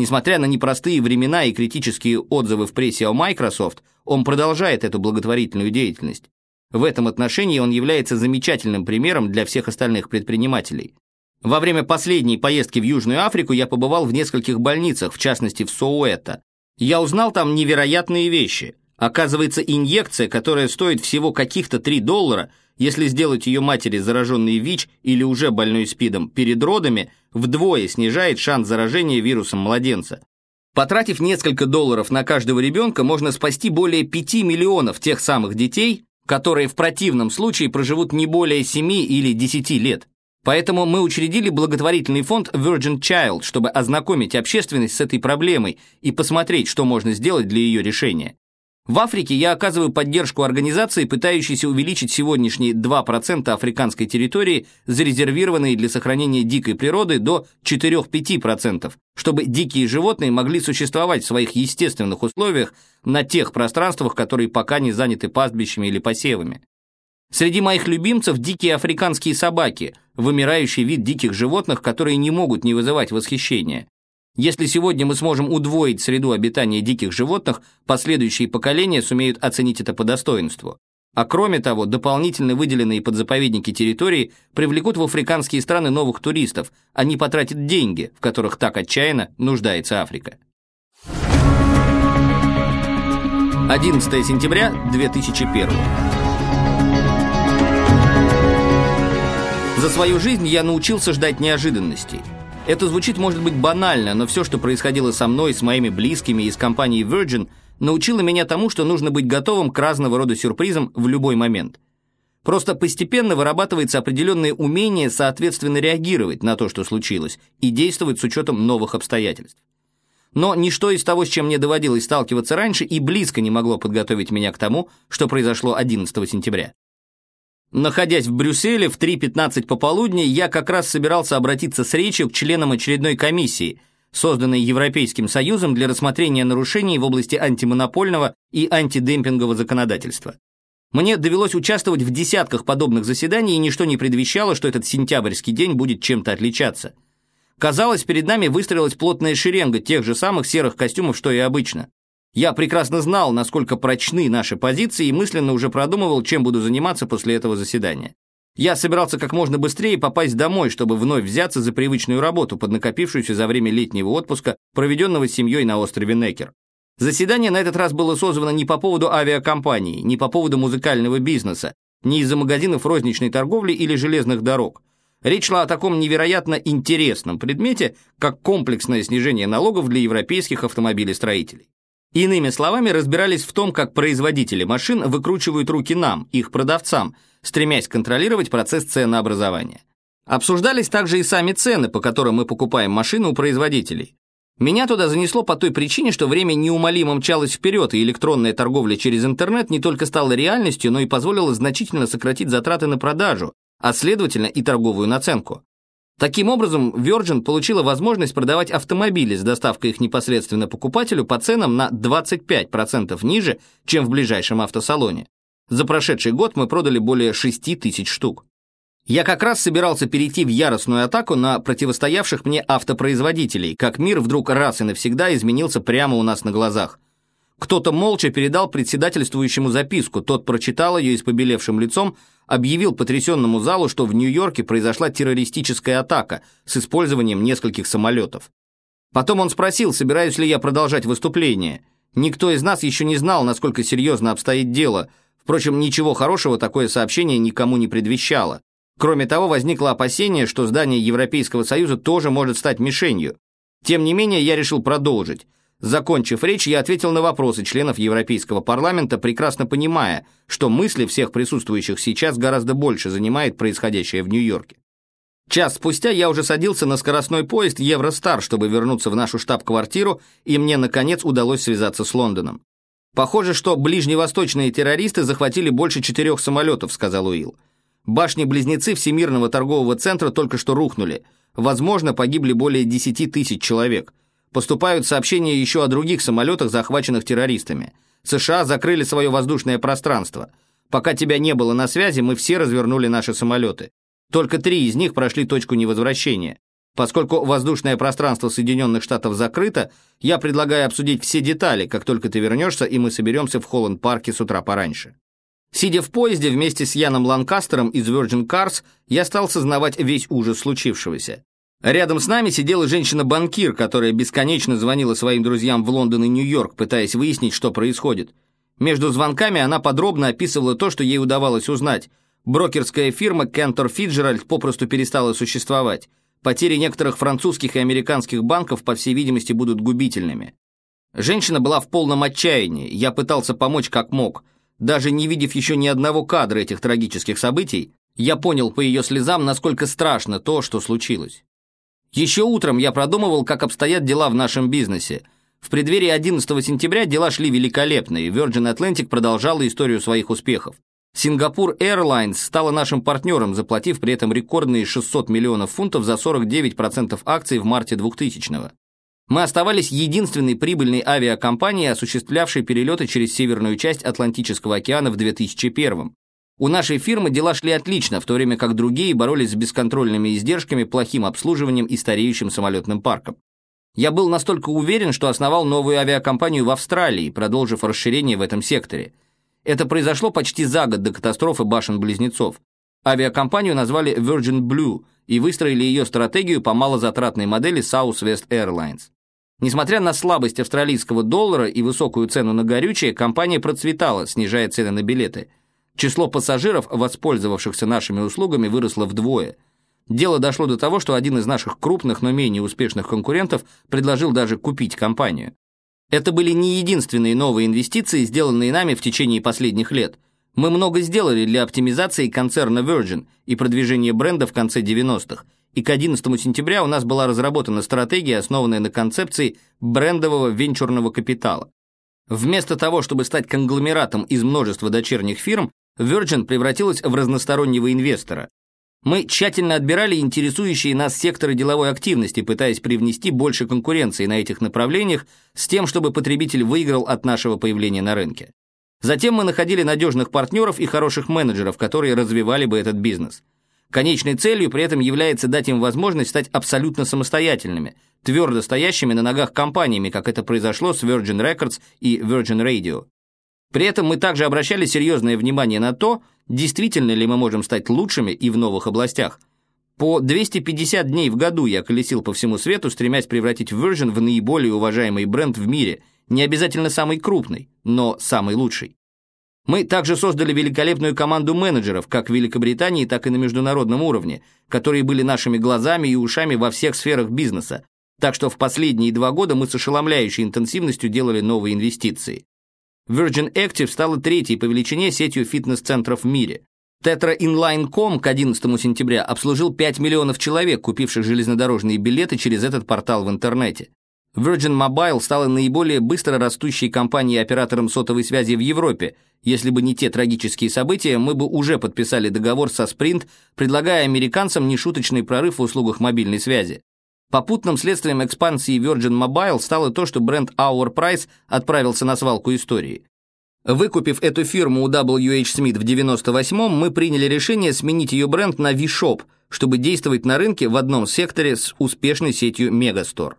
Несмотря на непростые времена и критические отзывы в прессе о Microsoft, он продолжает эту благотворительную деятельность. В этом отношении он является замечательным примером для всех остальных предпринимателей. Во время последней поездки в Южную Африку я побывал в нескольких больницах, в частности в Соуэто. Я узнал там невероятные вещи. Оказывается, инъекция, которая стоит всего каких-то 3 доллара, если сделать ее матери, зараженной ВИЧ или уже больной СПИДом, перед родами, вдвое снижает шанс заражения вирусом младенца. Потратив несколько долларов на каждого ребенка, можно спасти более 5 миллионов тех самых детей, которые в противном случае проживут не более 7 или 10 лет. Поэтому мы учредили благотворительный фонд Virgin Child, чтобы ознакомить общественность с этой проблемой и посмотреть, что можно сделать для ее решения. В Африке я оказываю поддержку организации, пытающейся увеличить сегодняшние 2% африканской территории, зарезервированные для сохранения дикой природы, до 4-5%, чтобы дикие животные могли существовать в своих естественных условиях на тех пространствах, которые пока не заняты пастбищами или посевами. Среди моих любимцев дикие африканские собаки, вымирающий вид диких животных, которые не могут не вызывать восхищения. Если сегодня мы сможем удвоить среду обитания диких животных, последующие поколения сумеют оценить это по достоинству. А кроме того, дополнительно выделенные под заповедники территории привлекут в африканские страны новых туристов, они потратят деньги, в которых так отчаянно нуждается Африка. 11 сентября 2001 За свою жизнь я научился ждать неожиданностей. Это звучит, может быть, банально, но все, что происходило со мной, с моими близкими и с компанией Virgin, научило меня тому, что нужно быть готовым к разного рода сюрпризам в любой момент. Просто постепенно вырабатывается определенное умение соответственно реагировать на то, что случилось, и действовать с учетом новых обстоятельств. Но ничто из того, с чем мне доводилось сталкиваться раньше, и близко не могло подготовить меня к тому, что произошло 11 сентября. Находясь в Брюсселе в 3.15 пополудни, я как раз собирался обратиться с речью к членам очередной комиссии, созданной Европейским Союзом для рассмотрения нарушений в области антимонопольного и антидемпингового законодательства. Мне довелось участвовать в десятках подобных заседаний, и ничто не предвещало, что этот сентябрьский день будет чем-то отличаться. Казалось, перед нами выстроилась плотная шеренга тех же самых серых костюмов, что и обычно. Я прекрасно знал, насколько прочны наши позиции и мысленно уже продумывал, чем буду заниматься после этого заседания. Я собирался как можно быстрее попасть домой, чтобы вновь взяться за привычную работу, поднакопившуюся за время летнего отпуска, проведенного с семьей на острове Некер. Заседание на этот раз было созвано не по поводу авиакомпании, не по поводу музыкального бизнеса, не из-за магазинов розничной торговли или железных дорог. Речь шла о таком невероятно интересном предмете, как комплексное снижение налогов для европейских автомобилестроителей. Иными словами, разбирались в том, как производители машин выкручивают руки нам, их продавцам, стремясь контролировать процесс ценообразования. Обсуждались также и сами цены, по которым мы покупаем машины у производителей. Меня туда занесло по той причине, что время неумолимо мчалось вперед, и электронная торговля через интернет не только стала реальностью, но и позволила значительно сократить затраты на продажу, а следовательно и торговую наценку. Таким образом, Virgin получила возможность продавать автомобили с доставкой их непосредственно покупателю по ценам на 25% ниже, чем в ближайшем автосалоне. За прошедший год мы продали более 6 тысяч штук. Я как раз собирался перейти в яростную атаку на противостоявших мне автопроизводителей, как мир вдруг раз и навсегда изменился прямо у нас на глазах – кто-то молча передал председательствующему записку, тот прочитал ее и с побелевшим лицом объявил потрясенному залу, что в Нью-Йорке произошла террористическая атака с использованием нескольких самолетов. Потом он спросил, собираюсь ли я продолжать выступление. Никто из нас еще не знал, насколько серьезно обстоит дело. Впрочем, ничего хорошего такое сообщение никому не предвещало. Кроме того, возникло опасение, что здание Европейского Союза тоже может стать мишенью. Тем не менее, я решил продолжить. Закончив речь, я ответил на вопросы членов Европейского парламента, прекрасно понимая, что мысли всех присутствующих сейчас гораздо больше занимает происходящее в Нью-Йорке. Час спустя я уже садился на скоростной поезд Евростар, чтобы вернуться в нашу штаб-квартиру, и мне, наконец, удалось связаться с Лондоном. «Похоже, что ближневосточные террористы захватили больше четырех самолетов», — сказал Уилл. «Башни-близнецы Всемирного торгового центра только что рухнули. Возможно, погибли более 10 тысяч человек. Поступают сообщения еще о других самолетах, захваченных террористами. США закрыли свое воздушное пространство. Пока тебя не было на связи, мы все развернули наши самолеты. Только три из них прошли точку невозвращения. Поскольку воздушное пространство Соединенных Штатов закрыто, я предлагаю обсудить все детали, как только ты вернешься, и мы соберемся в Холланд-парке с утра пораньше. Сидя в поезде вместе с Яном Ланкастером из Virgin Cars, я стал сознавать весь ужас случившегося. Рядом с нами сидела женщина-банкир, которая бесконечно звонила своим друзьям в Лондон и Нью-Йорк, пытаясь выяснить, что происходит. Между звонками она подробно описывала то, что ей удавалось узнать, Брокерская фирма Кентор Фиджеральд попросту перестала существовать. Потери некоторых французских и американских банков, по всей видимости, будут губительными. Женщина была в полном отчаянии, я пытался помочь как мог. Даже не видев еще ни одного кадра этих трагических событий, я понял по ее слезам, насколько страшно то, что случилось. Еще утром я продумывал, как обстоят дела в нашем бизнесе. В преддверии 11 сентября дела шли великолепно, и Virgin Atlantic продолжала историю своих успехов. Сингапур Airlines стала нашим партнером, заплатив при этом рекордные 600 миллионов фунтов за 49% акций в марте 2000-го. Мы оставались единственной прибыльной авиакомпанией, осуществлявшей перелеты через северную часть Атлантического океана в 2001-м. У нашей фирмы дела шли отлично, в то время как другие боролись с бесконтрольными издержками, плохим обслуживанием и стареющим самолетным парком. Я был настолько уверен, что основал новую авиакомпанию в Австралии, продолжив расширение в этом секторе – это произошло почти за год до катастрофы башен-близнецов. Авиакомпанию назвали Virgin Blue и выстроили ее стратегию по малозатратной модели Southwest Airlines. Несмотря на слабость австралийского доллара и высокую цену на горючее, компания процветала, снижая цены на билеты. Число пассажиров, воспользовавшихся нашими услугами, выросло вдвое. Дело дошло до того, что один из наших крупных, но менее успешных конкурентов предложил даже купить компанию. Это были не единственные новые инвестиции, сделанные нами в течение последних лет. Мы много сделали для оптимизации концерна Virgin и продвижения бренда в конце 90-х, и к 11 сентября у нас была разработана стратегия, основанная на концепции брендового венчурного капитала. Вместо того, чтобы стать конгломератом из множества дочерних фирм, Virgin превратилась в разностороннего инвестора. Мы тщательно отбирали интересующие нас секторы деловой активности, пытаясь привнести больше конкуренции на этих направлениях с тем, чтобы потребитель выиграл от нашего появления на рынке. Затем мы находили надежных партнеров и хороших менеджеров, которые развивали бы этот бизнес. Конечной целью при этом является дать им возможность стать абсолютно самостоятельными, твердо стоящими на ногах компаниями, как это произошло с Virgin Records и Virgin Radio. При этом мы также обращали серьезное внимание на то, действительно ли мы можем стать лучшими и в новых областях. По 250 дней в году я колесил по всему свету, стремясь превратить Virgin в наиболее уважаемый бренд в мире, не обязательно самый крупный, но самый лучший. Мы также создали великолепную команду менеджеров, как в Великобритании, так и на международном уровне, которые были нашими глазами и ушами во всех сферах бизнеса, так что в последние два года мы с ошеломляющей интенсивностью делали новые инвестиции. Virgin Active стала третьей по величине сетью фитнес-центров в мире. Tetra Inline.com к 11 сентября обслужил 5 миллионов человек, купивших железнодорожные билеты через этот портал в интернете. Virgin Mobile стала наиболее быстро растущей компанией-оператором сотовой связи в Европе. Если бы не те трагические события, мы бы уже подписали договор со Sprint, предлагая американцам нешуточный прорыв в услугах мобильной связи. Попутным следствием экспансии Virgin Mobile стало то, что бренд Our Price отправился на свалку истории. Выкупив эту фирму у WH Smith в 98-м, мы приняли решение сменить ее бренд на V-Shop, чтобы действовать на рынке в одном секторе с успешной сетью Megastore.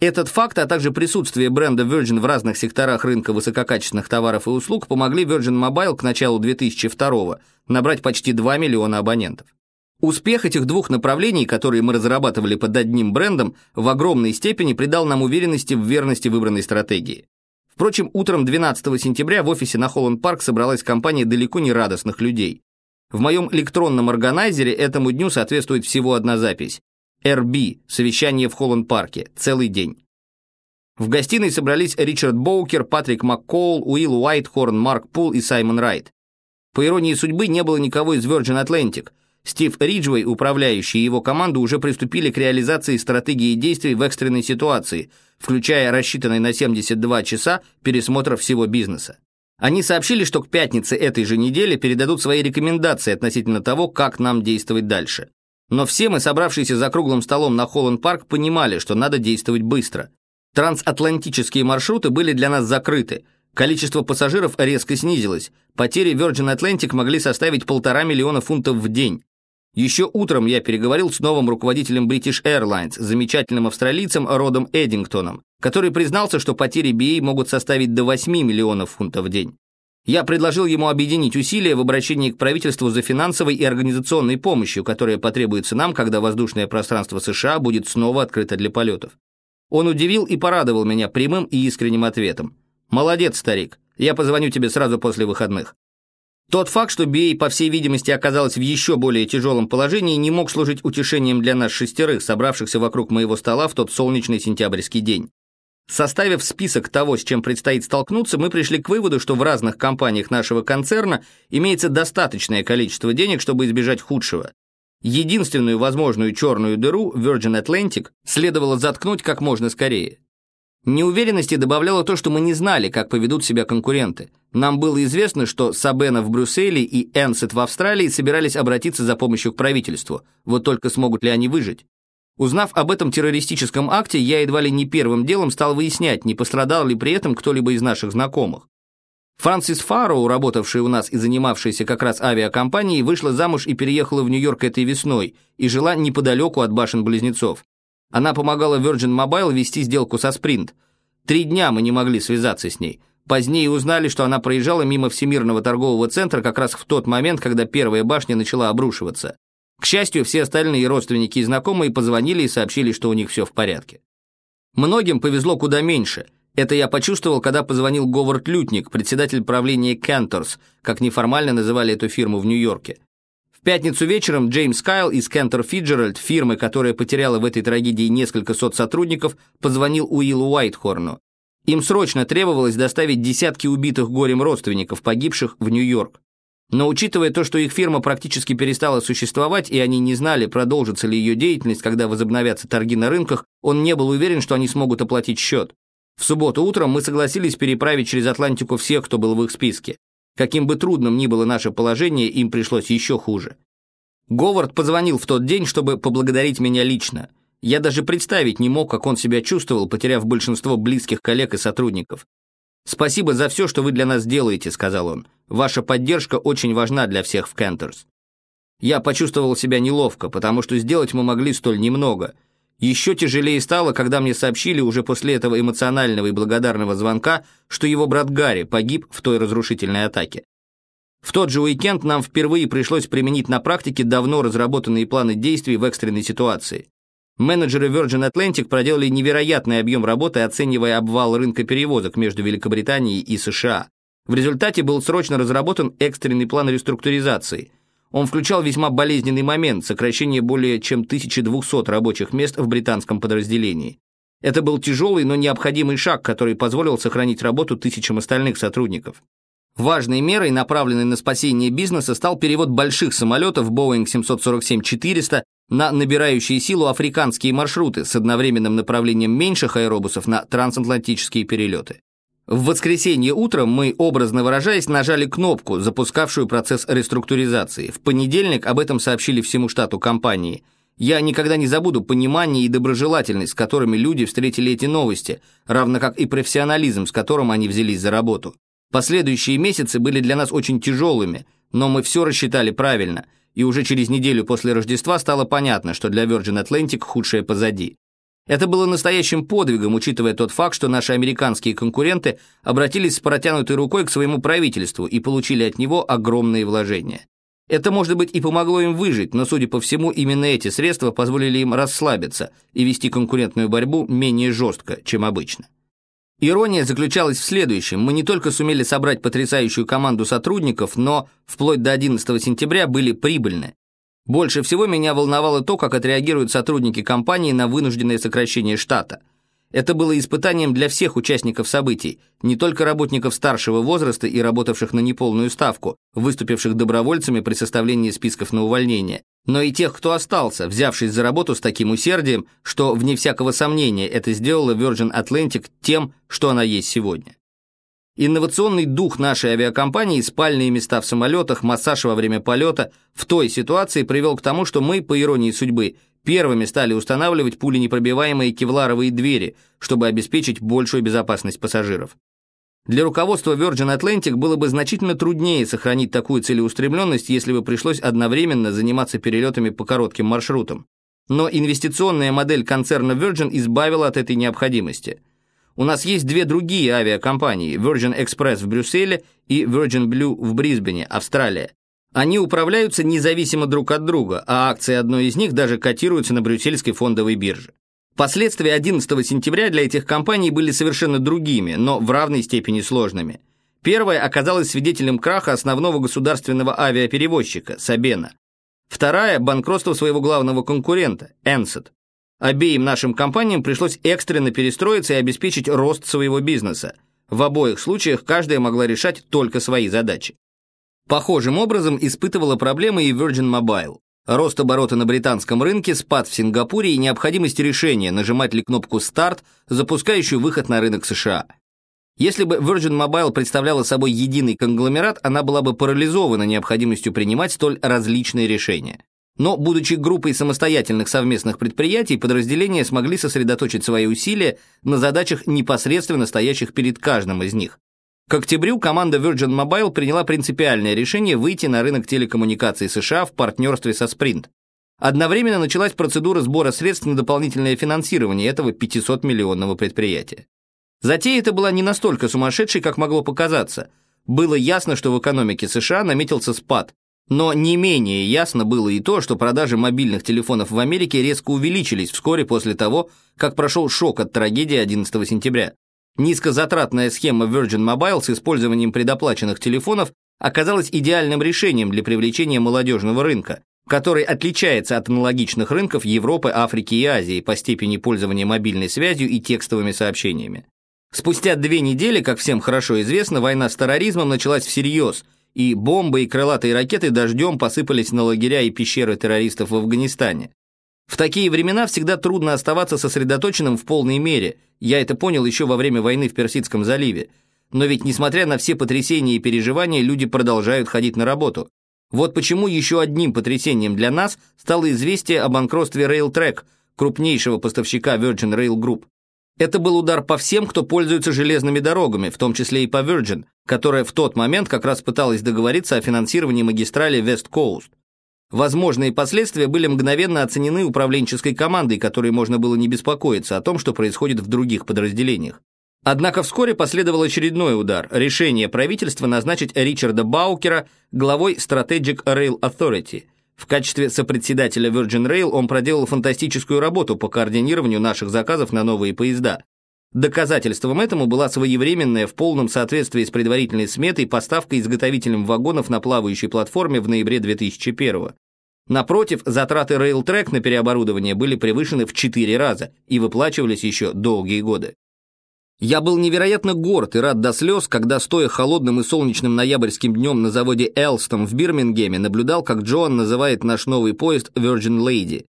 Этот факт, а также присутствие бренда Virgin в разных секторах рынка высококачественных товаров и услуг помогли Virgin Mobile к началу 2002 набрать почти 2 миллиона абонентов. Успех этих двух направлений, которые мы разрабатывали под одним брендом, в огромной степени придал нам уверенности в верности выбранной стратегии. Впрочем, утром 12 сентября в офисе на Холланд-парк собралась компания далеко не радостных людей. В моем электронном органайзере этому дню соответствует всего одна запись. RB, совещание в Холланд-парке, целый день. В гостиной собрались Ричард Боукер, Патрик МакКоул, Уилл Уайтхорн, Марк Пул и Саймон Райт. По иронии судьбы, не было никого из Virgin Atlantic – Стив Риджвей, управляющий его команда уже приступили к реализации стратегии действий в экстренной ситуации, включая рассчитанный на 72 часа пересмотр всего бизнеса. Они сообщили, что к пятнице этой же недели передадут свои рекомендации относительно того, как нам действовать дальше. Но все мы, собравшиеся за круглым столом на Холланд-парк, понимали, что надо действовать быстро. Трансатлантические маршруты были для нас закрыты, количество пассажиров резко снизилось, потери Virgin Atlantic могли составить полтора миллиона фунтов в день. Еще утром я переговорил с новым руководителем British Airlines, замечательным австралийцем Родом Эдингтоном, который признался, что потери BA могут составить до 8 миллионов фунтов в день. Я предложил ему объединить усилия в обращении к правительству за финансовой и организационной помощью, которая потребуется нам, когда воздушное пространство США будет снова открыто для полетов. Он удивил и порадовал меня прямым и искренним ответом. «Молодец, старик, я позвоню тебе сразу после выходных». Тот факт, что BA, по всей видимости, оказалась в еще более тяжелом положении, не мог служить утешением для нас шестерых, собравшихся вокруг моего стола в тот солнечный сентябрьский день. Составив список того, с чем предстоит столкнуться, мы пришли к выводу, что в разных компаниях нашего концерна имеется достаточное количество денег, чтобы избежать худшего. Единственную возможную черную дыру, Virgin Atlantic, следовало заткнуть как можно скорее. Неуверенности добавляло то, что мы не знали, как поведут себя конкуренты. Нам было известно, что Сабена в Брюсселе и Энсет в Австралии собирались обратиться за помощью к правительству. Вот только смогут ли они выжить? Узнав об этом террористическом акте, я едва ли не первым делом стал выяснять, не пострадал ли при этом кто-либо из наших знакомых. Франсис Фарроу, работавшая у нас и занимавшаяся как раз авиакомпанией, вышла замуж и переехала в Нью-Йорк этой весной и жила неподалеку от башен-близнецов. Она помогала Virgin Mobile вести сделку со Sprint. Три дня мы не могли связаться с ней. Позднее узнали, что она проезжала мимо Всемирного торгового центра как раз в тот момент, когда первая башня начала обрушиваться. К счастью, все остальные родственники и знакомые позвонили и сообщили, что у них все в порядке. Многим повезло куда меньше. Это я почувствовал, когда позвонил Говард Лютник, председатель правления Кенторс, как неформально называли эту фирму в Нью-Йорке пятницу вечером Джеймс Кайл из Кентер Фиджеральд, фирмы, которая потеряла в этой трагедии несколько сот сотрудников, позвонил Уиллу Уайтхорну. Им срочно требовалось доставить десятки убитых горем родственников, погибших в Нью-Йорк. Но учитывая то, что их фирма практически перестала существовать, и они не знали, продолжится ли ее деятельность, когда возобновятся торги на рынках, он не был уверен, что они смогут оплатить счет. В субботу утром мы согласились переправить через Атлантику всех, кто был в их списке. Каким бы трудным ни было наше положение, им пришлось еще хуже. Говард позвонил в тот день, чтобы поблагодарить меня лично. Я даже представить не мог, как он себя чувствовал, потеряв большинство близких коллег и сотрудников. «Спасибо за все, что вы для нас делаете», — сказал он. «Ваша поддержка очень важна для всех в Кентерс». Я почувствовал себя неловко, потому что сделать мы могли столь немного — еще тяжелее стало, когда мне сообщили уже после этого эмоционального и благодарного звонка, что его брат Гарри погиб в той разрушительной атаке. В тот же уикенд нам впервые пришлось применить на практике давно разработанные планы действий в экстренной ситуации. Менеджеры Virgin Atlantic проделали невероятный объем работы, оценивая обвал рынка перевозок между Великобританией и США. В результате был срочно разработан экстренный план реструктуризации – он включал весьма болезненный момент – сокращение более чем 1200 рабочих мест в британском подразделении. Это был тяжелый, но необходимый шаг, который позволил сохранить работу тысячам остальных сотрудников. Важной мерой, направленной на спасение бизнеса, стал перевод больших самолетов Boeing 747-400 на набирающие силу африканские маршруты с одновременным направлением меньших аэробусов на трансатлантические перелеты. В воскресенье утром мы, образно выражаясь, нажали кнопку, запускавшую процесс реструктуризации. В понедельник об этом сообщили всему штату компании. Я никогда не забуду понимание и доброжелательность, с которыми люди встретили эти новости, равно как и профессионализм, с которым они взялись за работу. Последующие месяцы были для нас очень тяжелыми, но мы все рассчитали правильно, и уже через неделю после Рождества стало понятно, что для Virgin Atlantic худшее позади. Это было настоящим подвигом, учитывая тот факт, что наши американские конкуренты обратились с протянутой рукой к своему правительству и получили от него огромные вложения. Это, может быть, и помогло им выжить, но, судя по всему, именно эти средства позволили им расслабиться и вести конкурентную борьбу менее жестко, чем обычно. Ирония заключалась в следующем. Мы не только сумели собрать потрясающую команду сотрудников, но вплоть до 11 сентября были прибыльны. Больше всего меня волновало то, как отреагируют сотрудники компании на вынужденное сокращение штата. Это было испытанием для всех участников событий, не только работников старшего возраста и работавших на неполную ставку, выступивших добровольцами при составлении списков на увольнение, но и тех, кто остался, взявшись за работу с таким усердием, что, вне всякого сомнения, это сделало Virgin Atlantic тем, что она есть сегодня. Инновационный дух нашей авиакомпании, спальные места в самолетах, массаж во время полета в той ситуации привел к тому, что мы, по иронии судьбы, первыми стали устанавливать пуленепробиваемые кевларовые двери, чтобы обеспечить большую безопасность пассажиров. Для руководства Virgin Atlantic было бы значительно труднее сохранить такую целеустремленность, если бы пришлось одновременно заниматься перелетами по коротким маршрутам. Но инвестиционная модель концерна Virgin избавила от этой необходимости. У нас есть две другие авиакомпании – Virgin Express в Брюсселе и Virgin Blue в Брисбене, Австралия. Они управляются независимо друг от друга, а акции одной из них даже котируются на брюссельской фондовой бирже. Последствия 11 сентября для этих компаний были совершенно другими, но в равной степени сложными. Первая оказалась свидетелем краха основного государственного авиаперевозчика – Сабена. Вторая – банкротство своего главного конкурента – Энсет. Обеим нашим компаниям пришлось экстренно перестроиться и обеспечить рост своего бизнеса. В обоих случаях каждая могла решать только свои задачи. Похожим образом испытывала проблемы и Virgin Mobile. Рост оборота на британском рынке, спад в Сингапуре и необходимость решения, нажимать ли кнопку «Старт», запускающую выход на рынок США. Если бы Virgin Mobile представляла собой единый конгломерат, она была бы парализована необходимостью принимать столь различные решения. Но, будучи группой самостоятельных совместных предприятий, подразделения смогли сосредоточить свои усилия на задачах, непосредственно стоящих перед каждым из них. К октябрю команда Virgin Mobile приняла принципиальное решение выйти на рынок телекоммуникаций США в партнерстве со Sprint. Одновременно началась процедура сбора средств на дополнительное финансирование этого 500-миллионного предприятия. Затея эта была не настолько сумасшедшей, как могло показаться. Было ясно, что в экономике США наметился спад, но не менее ясно было и то, что продажи мобильных телефонов в Америке резко увеличились вскоре после того, как прошел шок от трагедии 11 сентября. Низкозатратная схема Virgin Mobile с использованием предоплаченных телефонов оказалась идеальным решением для привлечения молодежного рынка, который отличается от аналогичных рынков Европы, Африки и Азии по степени пользования мобильной связью и текстовыми сообщениями. Спустя две недели, как всем хорошо известно, война с терроризмом началась всерьез, и бомбы и крылатые ракеты дождем посыпались на лагеря и пещеры террористов в Афганистане. В такие времена всегда трудно оставаться сосредоточенным в полной мере. Я это понял еще во время войны в Персидском заливе. Но ведь, несмотря на все потрясения и переживания, люди продолжают ходить на работу. Вот почему еще одним потрясением для нас стало известие о банкротстве Railtrack, крупнейшего поставщика Virgin Rail Group. Это был удар по всем, кто пользуется железными дорогами, в том числе и по Virgin, которая в тот момент как раз пыталась договориться о финансировании магистрали West Coast. Возможные последствия были мгновенно оценены управленческой командой, которой можно было не беспокоиться о том, что происходит в других подразделениях. Однако вскоре последовал очередной удар – решение правительства назначить Ричарда Баукера главой Strategic Rail Authority. В качестве сопредседателя Virgin Rail он проделал фантастическую работу по координированию наших заказов на новые поезда. Доказательством этому была своевременная в полном соответствии с предварительной сметой поставка изготовителем вагонов на плавающей платформе в ноябре 2001 Напротив, затраты Railtrack на переоборудование были превышены в 4 раза и выплачивались еще долгие годы. Я был невероятно горд и рад до слез, когда, стоя холодным и солнечным ноябрьским днем на заводе Элстон в Бирмингеме, наблюдал, как Джоан называет наш новый поезд Virgin Lady.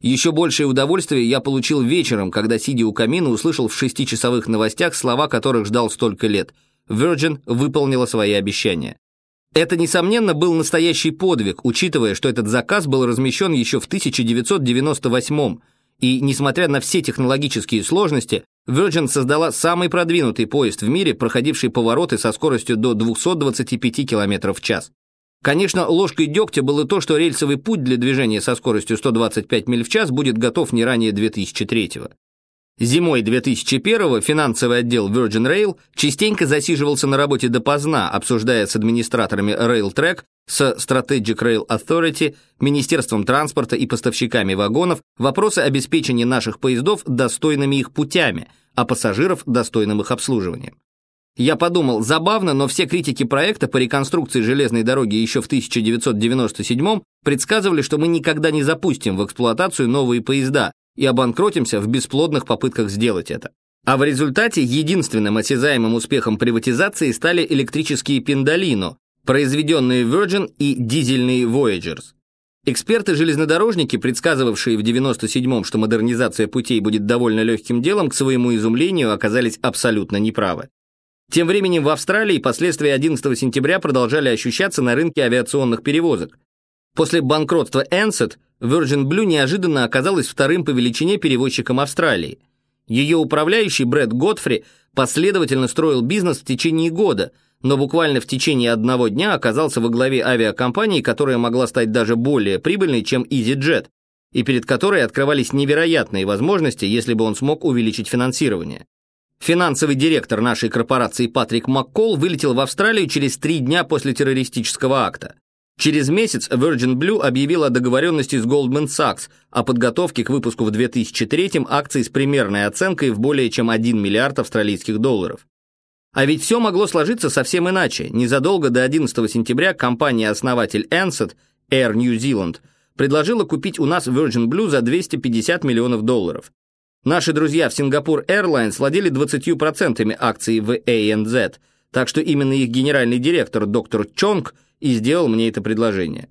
Еще большее удовольствие я получил вечером, когда, сидя у камина, услышал в шестичасовых новостях слова, которых ждал столько лет. Virgin выполнила свои обещания. Это, несомненно, был настоящий подвиг, учитывая, что этот заказ был размещен еще в 1998 и, несмотря на все технологические сложности, Virgin создала самый продвинутый поезд в мире, проходивший повороты со скоростью до 225 км в час. Конечно, ложкой дегтя было то, что рельсовый путь для движения со скоростью 125 миль в час будет готов не ранее 2003 -го. Зимой 2001-го финансовый отдел Virgin Rail частенько засиживался на работе допоздна, обсуждая с администраторами Railtrack, с Strategic Rail Authority, Министерством транспорта и поставщиками вагонов вопросы обеспечения наших поездов достойными их путями, а пассажиров достойным их обслуживанием. Я подумал, забавно, но все критики проекта по реконструкции железной дороги еще в 1997 предсказывали, что мы никогда не запустим в эксплуатацию новые поезда, и обанкротимся в бесплодных попытках сделать это. А в результате единственным осязаемым успехом приватизации стали электрические Пиндолино, произведенные Virgin и дизельные Voyagers. Эксперты-железнодорожники, предсказывавшие в 97-м, что модернизация путей будет довольно легким делом, к своему изумлению оказались абсолютно неправы. Тем временем в Австралии последствия 11 сентября продолжали ощущаться на рынке авиационных перевозок. После банкротства Ansett, Virgin Blue неожиданно оказалась вторым по величине перевозчиком Австралии. Ее управляющий Брэд Готфри последовательно строил бизнес в течение года – но буквально в течение одного дня оказался во главе авиакомпании, которая могла стать даже более прибыльной, чем EasyJet, и перед которой открывались невероятные возможности, если бы он смог увеличить финансирование. Финансовый директор нашей корпорации Патрик Маккол вылетел в Австралию через три дня после террористического акта. Через месяц Virgin Blue объявил о договоренности с Goldman Sachs о подготовке к выпуску в 2003 акций с примерной оценкой в более чем 1 миллиард австралийских долларов. А ведь все могло сложиться совсем иначе. Незадолго до 11 сентября компания-основатель Ansett, Air New Zealand, предложила купить у нас Virgin Blue за 250 миллионов долларов. Наши друзья в Singapore Airlines владели 20% акций в ANZ, так что именно их генеральный директор доктор Чонг и сделал мне это предложение.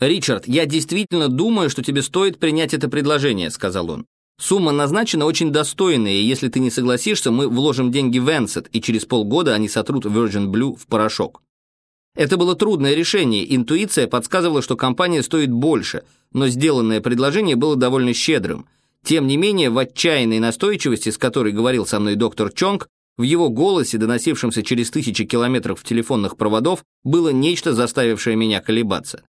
«Ричард, я действительно думаю, что тебе стоит принять это предложение», — сказал он. Сумма назначена очень достойная, и если ты не согласишься, мы вложим деньги в Энсет, и через полгода они сотрут Virgin Blue в порошок. Это было трудное решение, интуиция подсказывала, что компания стоит больше, но сделанное предложение было довольно щедрым. Тем не менее, в отчаянной настойчивости, с которой говорил со мной доктор Чонг, в его голосе, доносившемся через тысячи километров телефонных проводов, было нечто, заставившее меня колебаться.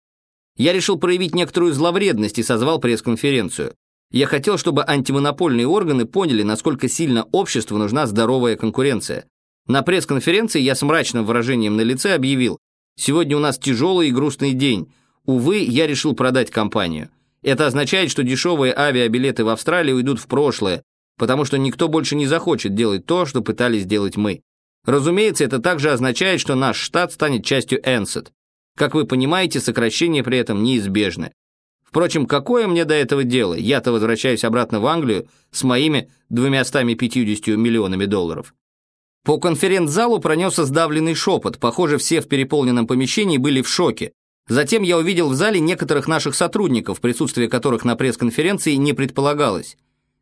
Я решил проявить некоторую зловредность и созвал пресс-конференцию. Я хотел, чтобы антимонопольные органы поняли, насколько сильно обществу нужна здоровая конкуренция. На пресс-конференции я с мрачным выражением на лице объявил, «Сегодня у нас тяжелый и грустный день. Увы, я решил продать компанию. Это означает, что дешевые авиабилеты в Австралии уйдут в прошлое, потому что никто больше не захочет делать то, что пытались сделать мы. Разумеется, это также означает, что наш штат станет частью Энсет. Как вы понимаете, сокращение при этом неизбежны. Впрочем, какое мне до этого дело? Я-то возвращаюсь обратно в Англию с моими 250 миллионами долларов. По конференц-залу пронесся сдавленный шепот. Похоже, все в переполненном помещении были в шоке. Затем я увидел в зале некоторых наших сотрудников, присутствие которых на пресс-конференции не предполагалось.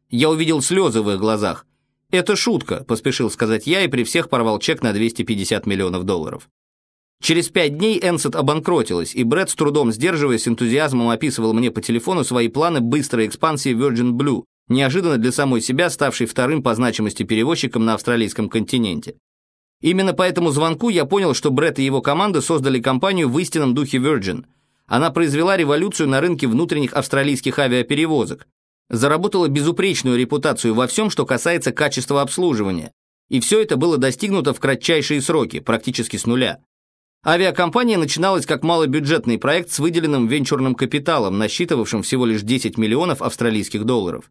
Я увидел слезы в их глазах. «Это шутка», – поспешил сказать я и при всех порвал чек на 250 миллионов долларов. Через пять дней Энсет обанкротилась, и Брэд с трудом сдерживаясь энтузиазмом описывал мне по телефону свои планы быстрой экспансии Virgin Blue, неожиданно для самой себя ставшей вторым по значимости перевозчиком на австралийском континенте. Именно по этому звонку я понял, что Брэд и его команда создали компанию в истинном духе Virgin. Она произвела революцию на рынке внутренних австралийских авиаперевозок, заработала безупречную репутацию во всем, что касается качества обслуживания. И все это было достигнуто в кратчайшие сроки, практически с нуля. Авиакомпания начиналась как малобюджетный проект с выделенным венчурным капиталом, насчитывавшим всего лишь 10 миллионов австралийских долларов.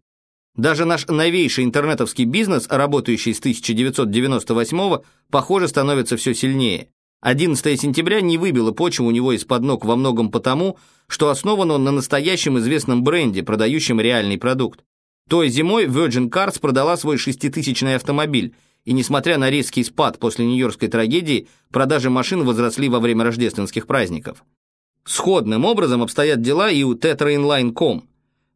Даже наш новейший интернетовский бизнес, работающий с 1998 похоже, становится все сильнее. 11 сентября не выбило почву у него из-под ног во многом потому, что основан он на настоящем известном бренде, продающем реальный продукт. Той зимой Virgin Cars продала свой шеститысячный автомобиль, и несмотря на резкий спад после нью-йоркской трагедии, продажи машин возросли во время рождественских праздников. Сходным образом обстоят дела и у TetraInline.com.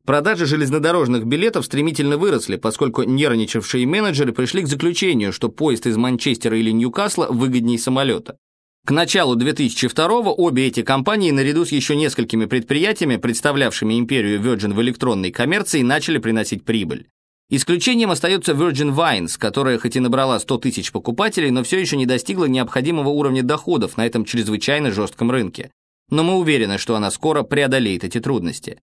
Продажи железнодорожных билетов стремительно выросли, поскольку нервничавшие менеджеры пришли к заключению, что поезд из Манчестера или Ньюкасла выгоднее самолета. К началу 2002 обе эти компании, наряду с еще несколькими предприятиями, представлявшими империю Virgin в электронной коммерции, начали приносить прибыль. Исключением остается Virgin Vines, которая хоть и набрала 100 тысяч покупателей, но все еще не достигла необходимого уровня доходов на этом чрезвычайно жестком рынке. Но мы уверены, что она скоро преодолеет эти трудности.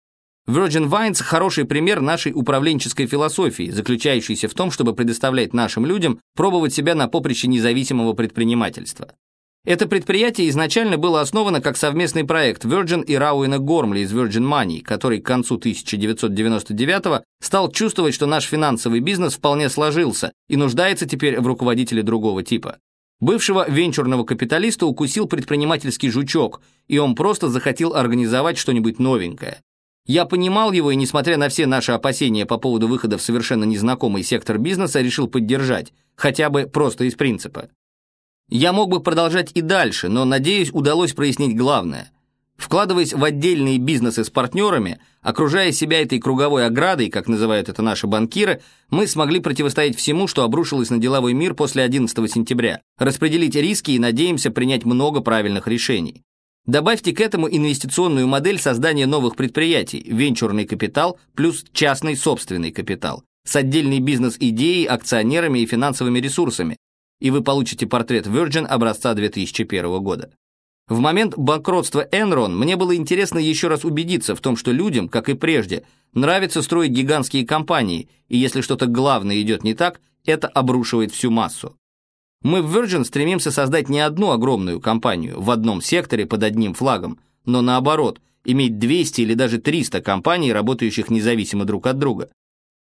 Virgin Vines – хороший пример нашей управленческой философии, заключающейся в том, чтобы предоставлять нашим людям пробовать себя на поприще независимого предпринимательства. Это предприятие изначально было основано как совместный проект Virgin и Рауэна Гормли из Virgin Money, который к концу 1999 стал чувствовать, что наш финансовый бизнес вполне сложился и нуждается теперь в руководителе другого типа. Бывшего венчурного капиталиста укусил предпринимательский жучок, и он просто захотел организовать что-нибудь новенькое. Я понимал его и, несмотря на все наши опасения по поводу выхода в совершенно незнакомый сектор бизнеса, решил поддержать, хотя бы просто из принципа. Я мог бы продолжать и дальше, но, надеюсь, удалось прояснить главное. Вкладываясь в отдельные бизнесы с партнерами, окружая себя этой круговой оградой, как называют это наши банкиры, мы смогли противостоять всему, что обрушилось на деловой мир после 11 сентября, распределить риски и надеемся принять много правильных решений. Добавьте к этому инвестиционную модель создания новых предприятий, венчурный капитал плюс частный собственный капитал, с отдельной бизнес-идеей, акционерами и финансовыми ресурсами, и вы получите портрет Virgin образца 2001 года. В момент банкротства Enron мне было интересно еще раз убедиться в том, что людям, как и прежде, нравится строить гигантские компании, и если что-то главное идет не так, это обрушивает всю массу. Мы в Virgin стремимся создать не одну огромную компанию в одном секторе под одним флагом, но наоборот, иметь 200 или даже 300 компаний, работающих независимо друг от друга.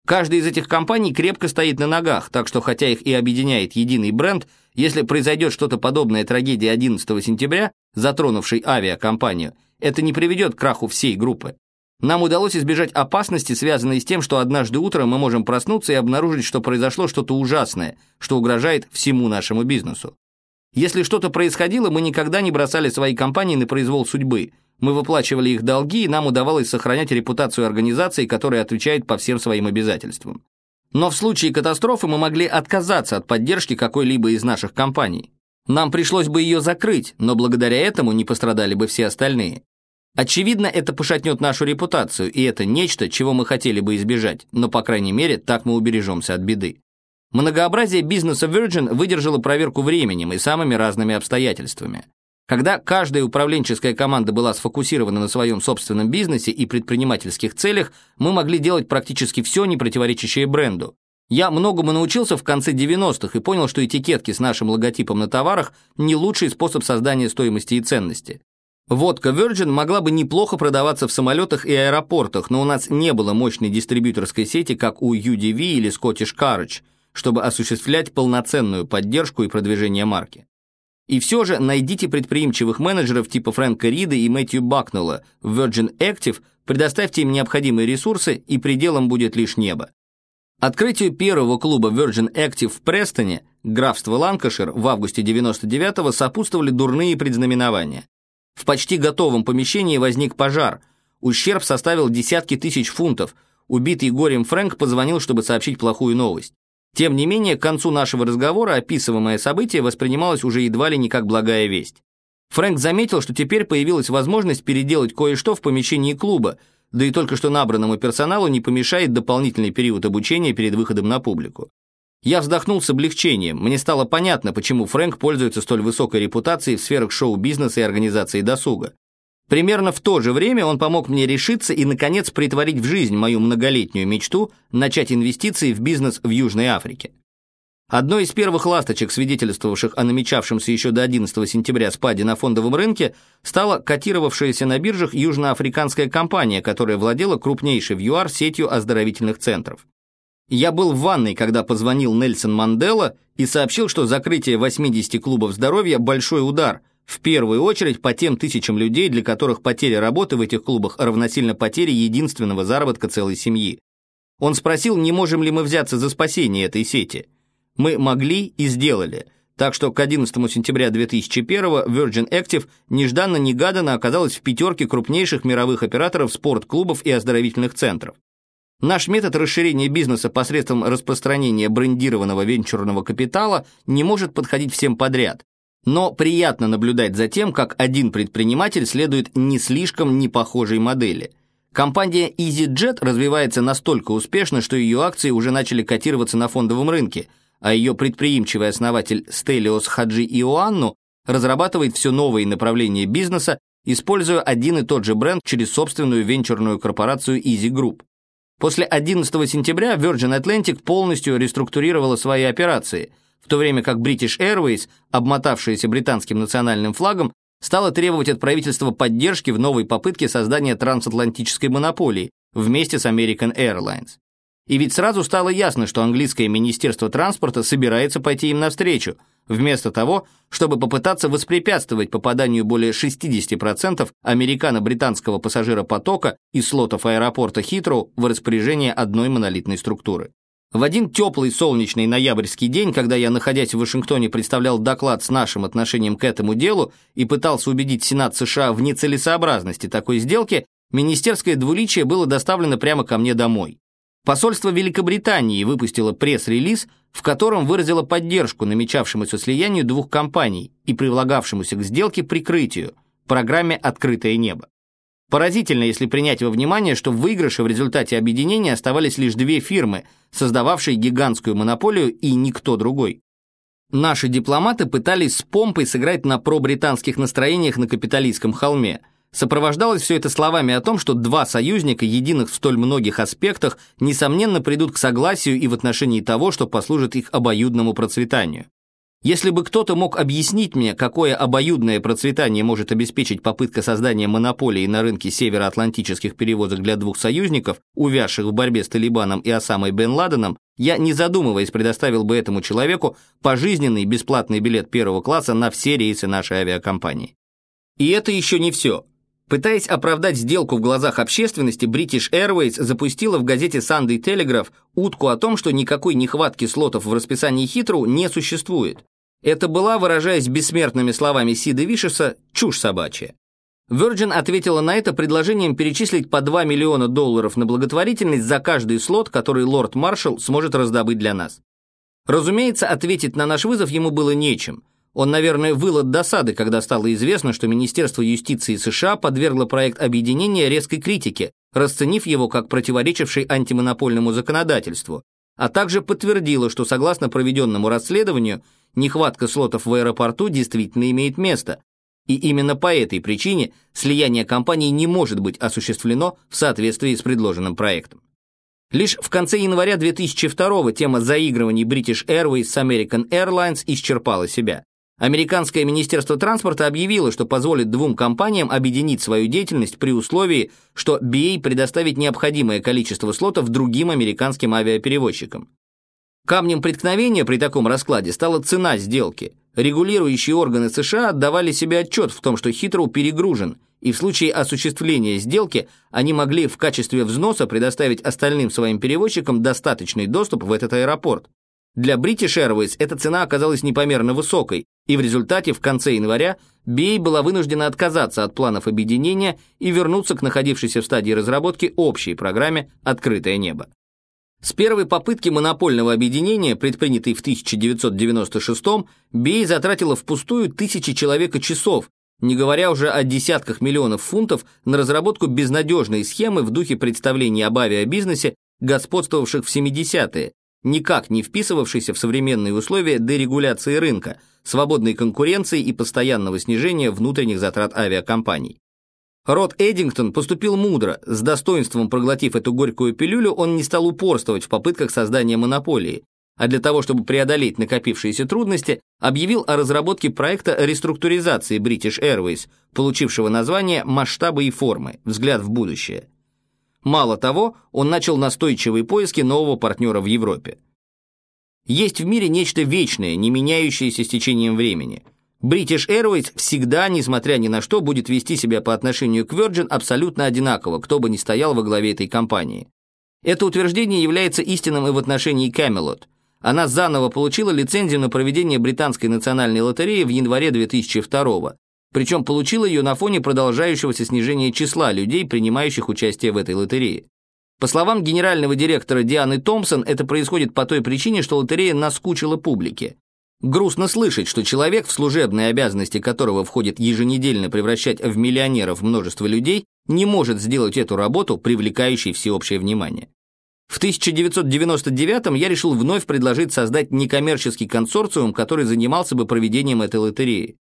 Каждая из этих компаний крепко стоит на ногах, так что хотя их и объединяет единый бренд, если произойдет что-то подобное трагедии 11 сентября, затронувшей авиакомпанию, это не приведет к краху всей группы. Нам удалось избежать опасности, связанной с тем, что однажды утром мы можем проснуться и обнаружить, что произошло что-то ужасное, что угрожает всему нашему бизнесу. Если что-то происходило, мы никогда не бросали свои компании на произвол судьбы – мы выплачивали их долги, и нам удавалось сохранять репутацию организации, которая отвечает по всем своим обязательствам. Но в случае катастрофы мы могли отказаться от поддержки какой-либо из наших компаний. Нам пришлось бы ее закрыть, но благодаря этому не пострадали бы все остальные. Очевидно, это пошатнет нашу репутацию, и это нечто, чего мы хотели бы избежать, но, по крайней мере, так мы убережемся от беды. Многообразие бизнеса Virgin выдержало проверку временем и самыми разными обстоятельствами. Когда каждая управленческая команда была сфокусирована на своем собственном бизнесе и предпринимательских целях, мы могли делать практически все, не противоречащее бренду. Я многому научился в конце 90-х и понял, что этикетки с нашим логотипом на товарах не лучший способ создания стоимости и ценности. Водка Virgin могла бы неплохо продаваться в самолетах и аэропортах, но у нас не было мощной дистрибьюторской сети, как у UDV или Scottish Courage, чтобы осуществлять полноценную поддержку и продвижение марки. И все же найдите предприимчивых менеджеров типа Фрэнка Рида и Мэтью Бакнула в Virgin Active, предоставьте им необходимые ресурсы, и пределом будет лишь небо. Открытию первого клуба Virgin Active в Престоне, графство Ланкашир, в августе 99-го сопутствовали дурные предзнаменования. В почти готовом помещении возник пожар. Ущерб составил десятки тысяч фунтов. Убитый горем Фрэнк позвонил, чтобы сообщить плохую новость. Тем не менее, к концу нашего разговора описываемое событие воспринималось уже едва ли не как благая весть. Фрэнк заметил, что теперь появилась возможность переделать кое-что в помещении клуба, да и только что набранному персоналу не помешает дополнительный период обучения перед выходом на публику. Я вздохнул с облегчением. Мне стало понятно, почему Фрэнк пользуется столь высокой репутацией в сферах шоу-бизнеса и организации досуга. Примерно в то же время он помог мне решиться и, наконец, притворить в жизнь мою многолетнюю мечту начать инвестиции в бизнес в Южной Африке. Одной из первых ласточек, свидетельствовавших о намечавшемся еще до 11 сентября спаде на фондовом рынке, стала котировавшаяся на биржах южноафриканская компания, которая владела крупнейшей в ЮАР сетью оздоровительных центров. Я был в ванной, когда позвонил Нельсон Мандела и сообщил, что закрытие 80 клубов здоровья – большой удар – в первую очередь по тем тысячам людей, для которых потеря работы в этих клубах равносильно потере единственного заработка целой семьи. Он спросил, не можем ли мы взяться за спасение этой сети. Мы могли и сделали. Так что к 11 сентября 2001 Virgin Active нежданно-негаданно оказалась в пятерке крупнейших мировых операторов спортклубов и оздоровительных центров. Наш метод расширения бизнеса посредством распространения брендированного венчурного капитала не может подходить всем подряд, но приятно наблюдать за тем, как один предприниматель следует не слишком непохожей модели. Компания EasyJet развивается настолько успешно, что ее акции уже начали котироваться на фондовом рынке, а ее предприимчивый основатель Стелиос Хаджи Иоанну разрабатывает все новые направления бизнеса, используя один и тот же бренд через собственную венчурную корпорацию Easy Group. После 11 сентября Virgin Atlantic полностью реструктурировала свои операции – в то время как British Airways, обмотавшаяся британским национальным флагом, стала требовать от правительства поддержки в новой попытке создания трансатлантической монополии вместе с American Airlines. И ведь сразу стало ясно, что английское министерство транспорта собирается пойти им навстречу, вместо того, чтобы попытаться воспрепятствовать попаданию более 60% американо-британского пассажиропотока из слотов аэропорта Хитроу в распоряжение одной монолитной структуры. В один теплый солнечный ноябрьский день, когда я, находясь в Вашингтоне, представлял доклад с нашим отношением к этому делу и пытался убедить Сенат США в нецелесообразности такой сделки, министерское двуличие было доставлено прямо ко мне домой. Посольство Великобритании выпустило пресс-релиз, в котором выразило поддержку намечавшемуся слиянию двух компаний и прилагавшемуся к сделке прикрытию, программе «Открытое небо». Поразительно, если принять во внимание, что в выигрыше в результате объединения оставались лишь две фирмы, создававшие гигантскую монополию и никто другой. Наши дипломаты пытались с помпой сыграть на пробританских настроениях на капиталистском холме – Сопровождалось все это словами о том, что два союзника, единых в столь многих аспектах, несомненно придут к согласию и в отношении того, что послужит их обоюдному процветанию. Если бы кто-то мог объяснить мне, какое обоюдное процветание может обеспечить попытка создания монополии на рынке североатлантических перевозок для двух союзников, увязших в борьбе с Талибаном и Осамой бен Ладеном, я, не задумываясь, предоставил бы этому человеку пожизненный бесплатный билет первого класса на все рейсы нашей авиакомпании. И это еще не все. Пытаясь оправдать сделку в глазах общественности, British Airways запустила в газете Sunday Telegraph утку о том, что никакой нехватки слотов в расписании Хитроу не существует. Это была, выражаясь бессмертными словами Сида Вишеса, чушь собачья. Virgin ответила на это предложением перечислить по 2 миллиона долларов на благотворительность за каждый слот, который лорд-маршал сможет раздобыть для нас. Разумеется, ответить на наш вызов ему было нечем – он, наверное, выл от досады, когда стало известно, что Министерство юстиции США подвергло проект объединения резкой критике, расценив его как противоречивший антимонопольному законодательству, а также подтвердило, что согласно проведенному расследованию, нехватка слотов в аэропорту действительно имеет место, и именно по этой причине слияние компаний не может быть осуществлено в соответствии с предложенным проектом. Лишь в конце января 2002 тема заигрываний British Airways с American Airlines исчерпала себя. Американское министерство транспорта объявило, что позволит двум компаниям объединить свою деятельность при условии, что BA предоставит необходимое количество слотов другим американским авиаперевозчикам. Камнем преткновения при таком раскладе стала цена сделки. Регулирующие органы США отдавали себе отчет в том, что Хитроу перегружен, и в случае осуществления сделки они могли в качестве взноса предоставить остальным своим перевозчикам достаточный доступ в этот аэропорт. Для British Airways эта цена оказалась непомерно высокой, и в результате в конце января BA была вынуждена отказаться от планов объединения и вернуться к находившейся в стадии разработки общей программе «Открытое небо». С первой попытки монопольного объединения, предпринятой в 1996-м, BA затратила впустую тысячи человека-часов, не говоря уже о десятках миллионов фунтов на разработку безнадежной схемы в духе представлений об авиабизнесе, господствовавших в 70-е, никак не вписывавшийся в современные условия дерегуляции рынка, свободной конкуренции и постоянного снижения внутренних затрат авиакомпаний. Рот Эдингтон поступил мудро, с достоинством проглотив эту горькую пилюлю, он не стал упорствовать в попытках создания монополии, а для того, чтобы преодолеть накопившиеся трудности, объявил о разработке проекта реструктуризации British Airways, получившего название «Масштабы и формы. Взгляд в будущее». Мало того, он начал настойчивые поиски нового партнера в Европе. Есть в мире нечто вечное, не меняющееся с течением времени. British Airways всегда, несмотря ни на что, будет вести себя по отношению к Virgin абсолютно одинаково, кто бы ни стоял во главе этой компании. Это утверждение является истинным и в отношении Camelot. Она заново получила лицензию на проведение британской национальной лотереи в январе 2002 года причем получил ее на фоне продолжающегося снижения числа людей, принимающих участие в этой лотерее. По словам генерального директора Дианы Томпсон, это происходит по той причине, что лотерея наскучила публике. Грустно слышать, что человек, в служебные обязанности которого входит еженедельно превращать в миллионеров множество людей, не может сделать эту работу, привлекающей всеобщее внимание. В 1999 я решил вновь предложить создать некоммерческий консорциум, который занимался бы проведением этой лотереи.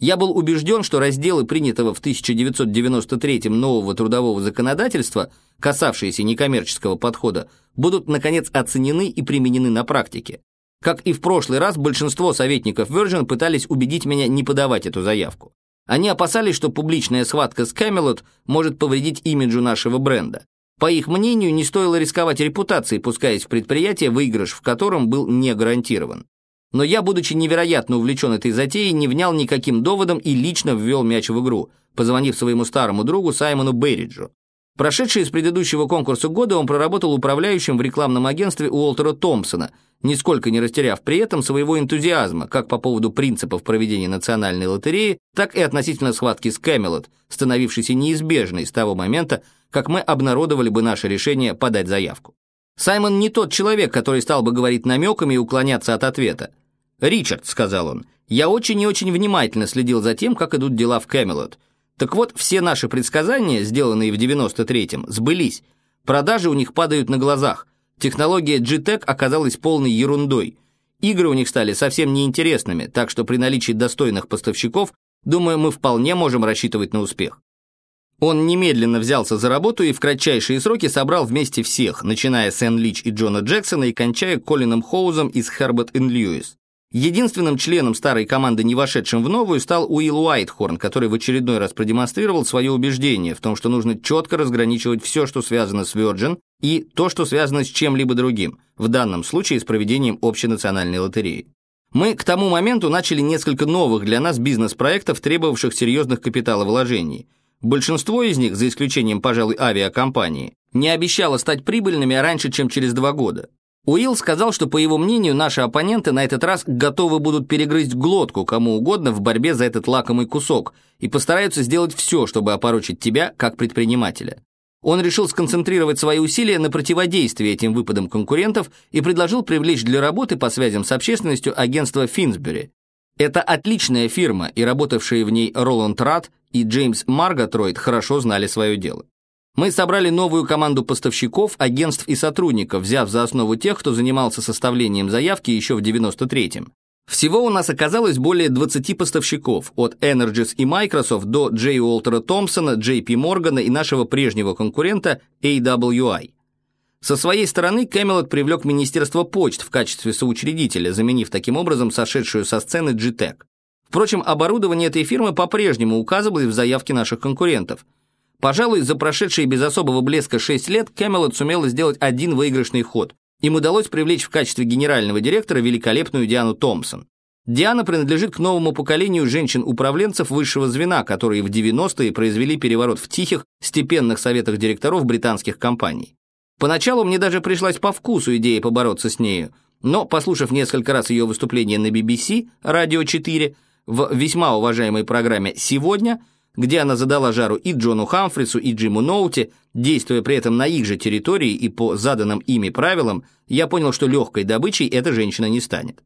Я был убежден, что разделы принятого в 1993 нового трудового законодательства, касавшиеся некоммерческого подхода, будут, наконец, оценены и применены на практике. Как и в прошлый раз, большинство советников Virgin пытались убедить меня не подавать эту заявку. Они опасались, что публичная схватка с Camelot может повредить имиджу нашего бренда. По их мнению, не стоило рисковать репутацией, пускаясь в предприятие, выигрыш в котором был не гарантирован. Но я, будучи невероятно увлечен этой затеей, не внял никаким доводом и лично ввел мяч в игру, позвонив своему старому другу Саймону Берриджу. Прошедший из предыдущего конкурса года он проработал управляющим в рекламном агентстве Уолтера Томпсона, нисколько не растеряв при этом своего энтузиазма как по поводу принципов проведения национальной лотереи, так и относительно схватки с Кэмелот, становившейся неизбежной с того момента, как мы обнародовали бы наше решение подать заявку. Саймон не тот человек, который стал бы говорить намеками и уклоняться от ответа. «Ричард», — сказал он, — «я очень и очень внимательно следил за тем, как идут дела в Кэмелот, так вот, все наши предсказания, сделанные в 93-м, сбылись. Продажи у них падают на глазах. Технология G-Tech оказалась полной ерундой. Игры у них стали совсем неинтересными, так что при наличии достойных поставщиков, думаю, мы вполне можем рассчитывать на успех. Он немедленно взялся за работу и в кратчайшие сроки собрал вместе всех, начиная с Энн Лич и Джона Джексона и кончая Колином Хоузом из Herbert Льюис. Единственным членом старой команды, не вошедшим в новую, стал Уилл Уайтхорн, который в очередной раз продемонстрировал свое убеждение в том, что нужно четко разграничивать все, что связано с Virgin, и то, что связано с чем-либо другим, в данном случае с проведением общенациональной лотереи. Мы к тому моменту начали несколько новых для нас бизнес-проектов, требовавших серьезных капиталовложений. Большинство из них, за исключением, пожалуй, авиакомпании, не обещало стать прибыльными раньше, чем через два года. Уилл сказал, что, по его мнению, наши оппоненты на этот раз готовы будут перегрызть глотку кому угодно в борьбе за этот лакомый кусок и постараются сделать все, чтобы опорочить тебя как предпринимателя. Он решил сконцентрировать свои усилия на противодействии этим выпадам конкурентов и предложил привлечь для работы по связям с общественностью агентство Финсбери. Это отличная фирма, и работавшие в ней Роланд Ратт и Джеймс Марготройд хорошо знали свое дело. Мы собрали новую команду поставщиков, агентств и сотрудников, взяв за основу тех, кто занимался составлением заявки еще в 93-м. Всего у нас оказалось более 20 поставщиков, от Energis и Microsoft до Джей Уолтера Томпсона, JP Morgan и нашего прежнего конкурента AWI. Со своей стороны Camelot привлек Министерство почт в качестве соучредителя, заменив таким образом сошедшую со сцены G-Tech. Впрочем, оборудование этой фирмы по-прежнему указывалось в заявке наших конкурентов – Пожалуй, за прошедшие без особого блеска 6 лет Кэмелот сумела сделать один выигрышный ход. Им удалось привлечь в качестве генерального директора великолепную Диану Томпсон. Диана принадлежит к новому поколению женщин-управленцев высшего звена, которые в 90-е произвели переворот в тихих, степенных советах директоров британских компаний. Поначалу мне даже пришлась по вкусу идея побороться с нею, но, послушав несколько раз ее выступление на BBC, Радио 4, в весьма уважаемой программе «Сегодня», где она задала жару и Джону Хамфрису, и Джиму Ноути, действуя при этом на их же территории и по заданным ими правилам, я понял, что легкой добычей эта женщина не станет.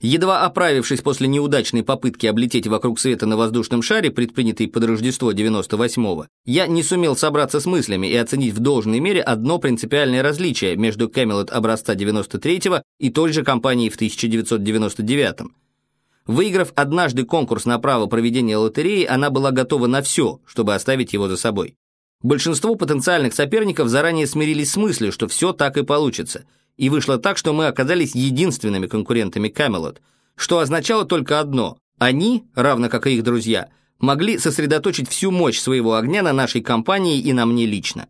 Едва оправившись после неудачной попытки облететь вокруг света на воздушном шаре, предпринятой под Рождество 98-го, я не сумел собраться с мыслями и оценить в должной мере одно принципиальное различие между Camelot образца 93-го и той же компанией в 1999-м. Выиграв однажды конкурс на право проведения лотереи, она была готова на все, чтобы оставить его за собой. Большинство потенциальных соперников заранее смирились с мыслью, что все так и получится. И вышло так, что мы оказались единственными конкурентами Камелот, что означало только одно – они, равно как и их друзья, могли сосредоточить всю мощь своего огня на нашей компании и на мне лично.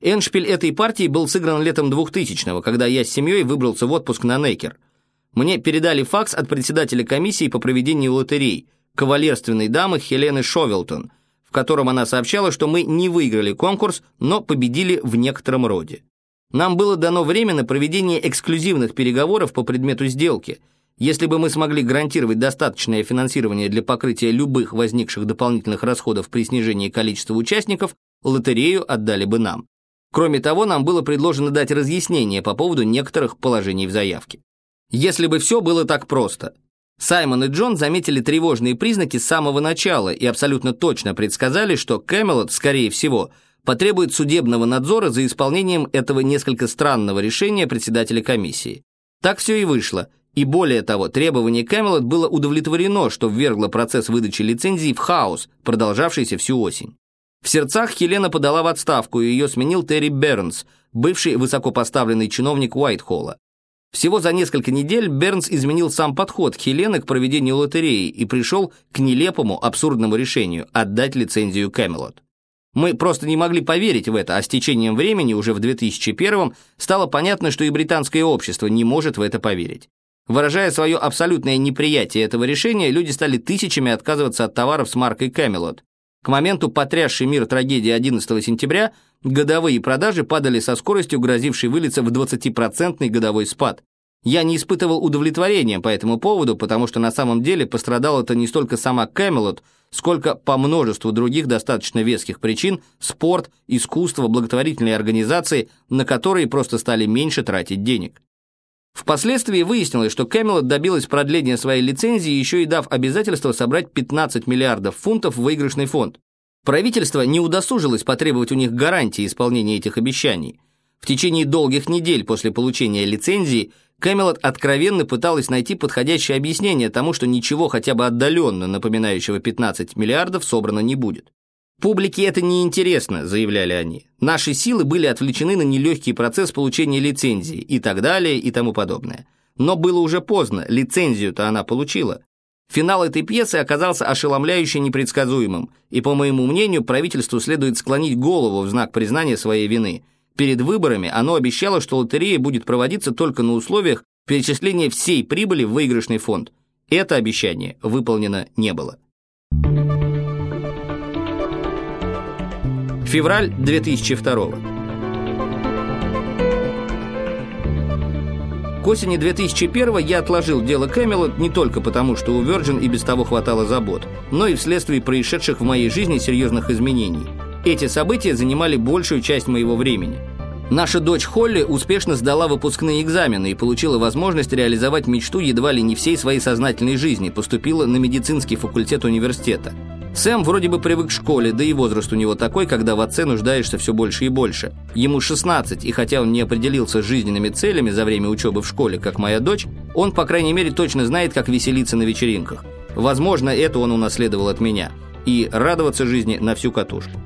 Эншпиль этой партии был сыгран летом 2000-го, когда я с семьей выбрался в отпуск на Нейкер – мне передали факс от председателя комиссии по проведению лотерей, кавалерственной дамы Хелены Шовелтон, в котором она сообщала, что мы не выиграли конкурс, но победили в некотором роде. Нам было дано время на проведение эксклюзивных переговоров по предмету сделки. Если бы мы смогли гарантировать достаточное финансирование для покрытия любых возникших дополнительных расходов при снижении количества участников, лотерею отдали бы нам. Кроме того, нам было предложено дать разъяснение по поводу некоторых положений в заявке. Если бы все было так просто. Саймон и Джон заметили тревожные признаки с самого начала и абсолютно точно предсказали, что Кэмелот, скорее всего, потребует судебного надзора за исполнением этого несколько странного решения председателя комиссии. Так все и вышло. И более того, требование Кэмелот было удовлетворено, что ввергло процесс выдачи лицензий в хаос, продолжавшийся всю осень. В сердцах Хелена подала в отставку, и ее сменил Терри Бернс, бывший высокопоставленный чиновник Уайтхолла. Всего за несколько недель Бернс изменил сам подход Хелены к проведению лотереи и пришел к нелепому, абсурдному решению – отдать лицензию Кэмелот. Мы просто не могли поверить в это, а с течением времени, уже в 2001 стало понятно, что и британское общество не может в это поверить. Выражая свое абсолютное неприятие этого решения, люди стали тысячами отказываться от товаров с маркой Camelot. К моменту потрясшей мир трагедии 11 сентября годовые продажи падали со скоростью, грозившей вылиться в 20% годовой спад. Я не испытывал удовлетворения по этому поводу, потому что на самом деле пострадала-то не столько сама Кэмелот, сколько по множеству других достаточно веских причин спорт, искусство, благотворительные организации, на которые просто стали меньше тратить денег. Впоследствии выяснилось, что Кэмелот добилась продления своей лицензии, еще и дав обязательство собрать 15 миллиардов фунтов в выигрышный фонд. Правительство не удосужилось потребовать у них гарантии исполнения этих обещаний. В течение долгих недель после получения лицензии Кэмелот откровенно пыталась найти подходящее объяснение тому, что ничего хотя бы отдаленно напоминающего 15 миллиардов собрано не будет. «Публике это не интересно», — заявляли они. «Наши силы были отвлечены на нелегкий процесс получения лицензии и так далее и тому подобное. Но было уже поздно, лицензию-то она получила. Финал этой пьесы оказался ошеломляюще непредсказуемым, и, по моему мнению, правительству следует склонить голову в знак признания своей вины — Перед выборами оно обещало, что лотерея будет проводиться только на условиях перечисления всей прибыли в выигрышный фонд. Это обещание выполнено не было. Февраль 2002 К осени 2001 я отложил дело Кэмелот не только потому, что у Virgin и без того хватало забот, но и вследствие происшедших в моей жизни серьезных изменений – эти события занимали большую часть моего времени. Наша дочь Холли успешно сдала выпускные экзамены и получила возможность реализовать мечту едва ли не всей своей сознательной жизни, поступила на медицинский факультет университета. Сэм вроде бы привык к школе, да и возраст у него такой, когда в отце нуждаешься все больше и больше. Ему 16, и хотя он не определился с жизненными целями за время учебы в школе, как моя дочь, он, по крайней мере, точно знает, как веселиться на вечеринках. Возможно, это он унаследовал от меня. И радоваться жизни на всю катушку.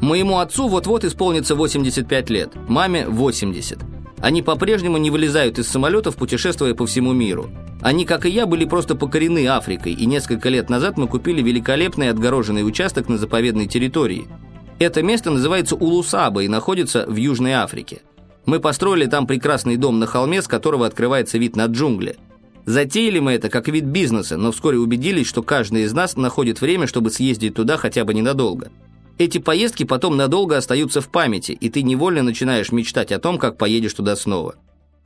Моему отцу вот-вот исполнится 85 лет, маме 80. Они по-прежнему не вылезают из самолетов, путешествуя по всему миру. Они, как и я, были просто покорены Африкой, и несколько лет назад мы купили великолепный отгороженный участок на заповедной территории. Это место называется Улусаба и находится в Южной Африке. Мы построили там прекрасный дом на холме, с которого открывается вид на джунгли. Затеяли мы это как вид бизнеса, но вскоре убедились, что каждый из нас находит время, чтобы съездить туда хотя бы ненадолго. Эти поездки потом надолго остаются в памяти, и ты невольно начинаешь мечтать о том, как поедешь туда снова.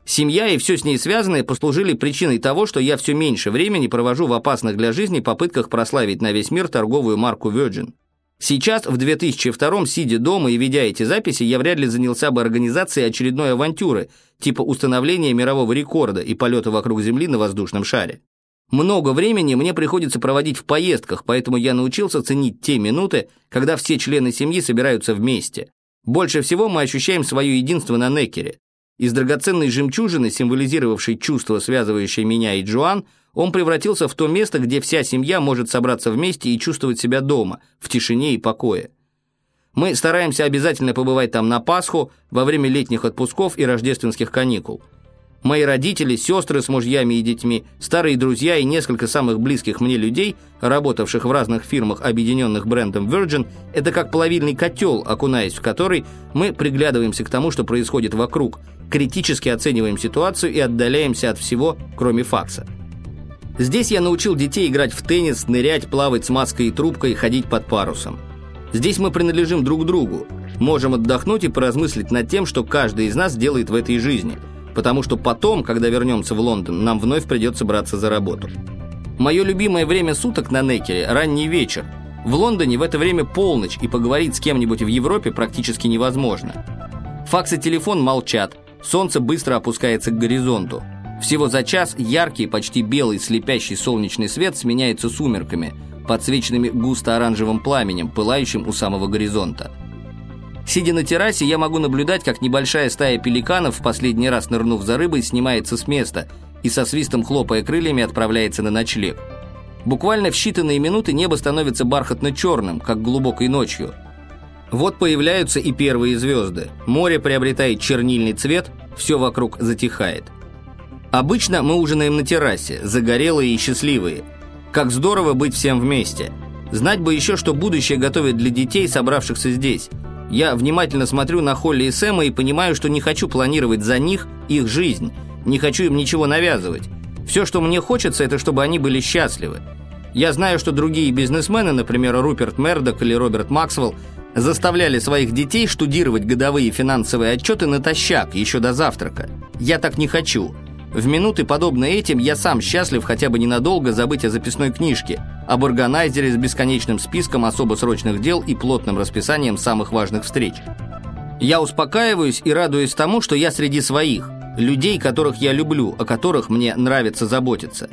Семья и все с ней связанное послужили причиной того, что я все меньше времени провожу в опасных для жизни попытках прославить на весь мир торговую марку Virgin. Сейчас, в 2002 сидя дома и ведя эти записи, я вряд ли занялся бы организацией очередной авантюры, типа установления мирового рекорда и полета вокруг Земли на воздушном шаре. Много времени мне приходится проводить в поездках, поэтому я научился ценить те минуты, когда все члены семьи собираются вместе. Больше всего мы ощущаем свое единство на Некере. Из драгоценной жемчужины, символизировавшей чувство, связывающее меня и Джоан, он превратился в то место, где вся семья может собраться вместе и чувствовать себя дома, в тишине и покое. Мы стараемся обязательно побывать там на Пасху, во время летних отпусков и рождественских каникул – Мои родители, сестры с мужьями и детьми, старые друзья и несколько самых близких мне людей, работавших в разных фирмах, объединенных брендом Virgin, это как плавильный котел, окунаясь в который, мы приглядываемся к тому, что происходит вокруг, критически оцениваем ситуацию и отдаляемся от всего, кроме факса. Здесь я научил детей играть в теннис, нырять, плавать с маской и трубкой, ходить под парусом. Здесь мы принадлежим друг другу, можем отдохнуть и поразмыслить над тем, что каждый из нас делает в этой жизни – потому что потом, когда вернемся в Лондон, нам вновь придется браться за работу. Мое любимое время суток на Некере – ранний вечер. В Лондоне в это время полночь, и поговорить с кем-нибудь в Европе практически невозможно. Факс и телефон молчат, солнце быстро опускается к горизонту. Всего за час яркий, почти белый, слепящий солнечный свет сменяется сумерками, подсвеченными густо-оранжевым пламенем, пылающим у самого горизонта – Сидя на террасе, я могу наблюдать, как небольшая стая пеликанов, в последний раз нырнув за рыбой, снимается с места и со свистом хлопая крыльями отправляется на ночлег. Буквально в считанные минуты небо становится бархатно-черным, как глубокой ночью. Вот появляются и первые звезды. Море приобретает чернильный цвет, все вокруг затихает. Обычно мы ужинаем на террасе, загорелые и счастливые. Как здорово быть всем вместе – Знать бы еще, что будущее готовит для детей, собравшихся здесь. Я внимательно смотрю на Холли и Сэма и понимаю, что не хочу планировать за них их жизнь, не хочу им ничего навязывать. Все, что мне хочется, это чтобы они были счастливы. Я знаю, что другие бизнесмены, например, Руперт Мердок или Роберт Максвелл, заставляли своих детей штудировать годовые финансовые отчеты натощак, еще до завтрака. Я так не хочу. В минуты, подобные этим, я сам счастлив хотя бы ненадолго забыть о записной книжке, об органайзере с бесконечным списком особо срочных дел и плотным расписанием самых важных встреч. Я успокаиваюсь и радуюсь тому, что я среди своих, людей, которых я люблю, о которых мне нравится заботиться.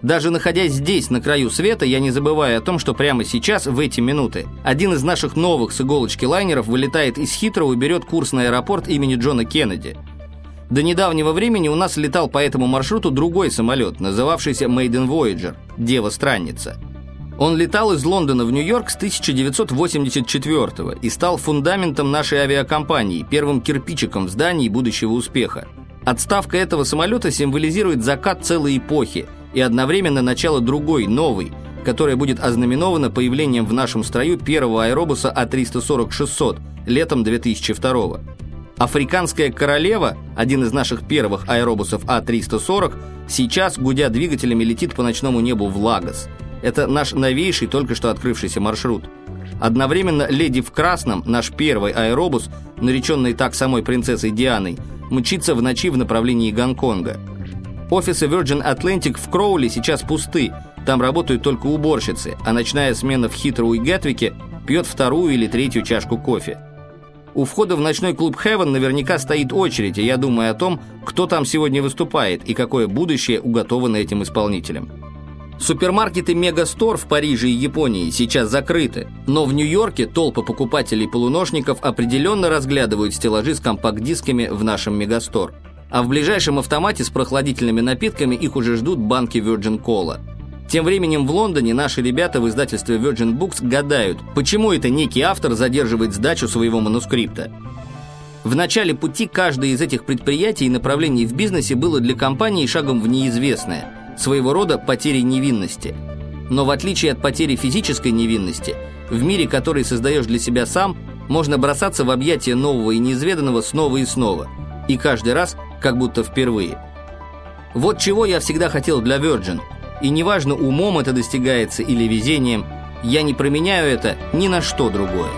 Даже находясь здесь, на краю света, я не забываю о том, что прямо сейчас, в эти минуты, один из наших новых с иголочки лайнеров вылетает из Хитроу и берет курс на аэропорт имени Джона Кеннеди. До недавнего времени у нас летал по этому маршруту другой самолет, называвшийся Maiden Voyager – Дева-странница. Он летал из Лондона в Нью-Йорк с 1984 и стал фундаментом нашей авиакомпании, первым кирпичиком в здании будущего успеха. Отставка этого самолета символизирует закат целой эпохи и одновременно начало другой, новой, которая будет ознаменована появлением в нашем строю первого аэробуса А340-600 летом 2002 года. Африканская королева, один из наших первых аэробусов А340, сейчас, гудя двигателями, летит по ночному небу в Лагос. Это наш новейший, только что открывшийся маршрут. Одновременно «Леди в красном», наш первый аэробус, нареченный так самой принцессой Дианой, мчится в ночи в направлении Гонконга. Офисы Virgin Atlantic в Кроули сейчас пусты, там работают только уборщицы, а ночная смена в Хитроу и Гетвике пьет вторую или третью чашку кофе. У входа в ночной клуб Heaven наверняка стоит очередь, и я думаю о том, кто там сегодня выступает и какое будущее уготовано этим исполнителям. Супермаркеты Мегастор в Париже и Японии сейчас закрыты, но в Нью-Йорке толпы покупателей-полуношников определенно разглядывают стеллажи с компакт-дисками в нашем Мегастор. А в ближайшем автомате с прохладительными напитками их уже ждут банки Virgin Cola – тем временем в Лондоне наши ребята в издательстве Virgin Books гадают, почему это некий автор задерживает сдачу своего манускрипта. В начале пути каждое из этих предприятий и направлений в бизнесе было для компании шагом в неизвестное, своего рода потерей невинности. Но в отличие от потери физической невинности, в мире, который создаешь для себя сам, можно бросаться в объятия нового и неизведанного снова и снова, и каждый раз как будто впервые. Вот чего я всегда хотел для Virgin – и неважно, умом это достигается или везением, я не променяю это ни на что другое.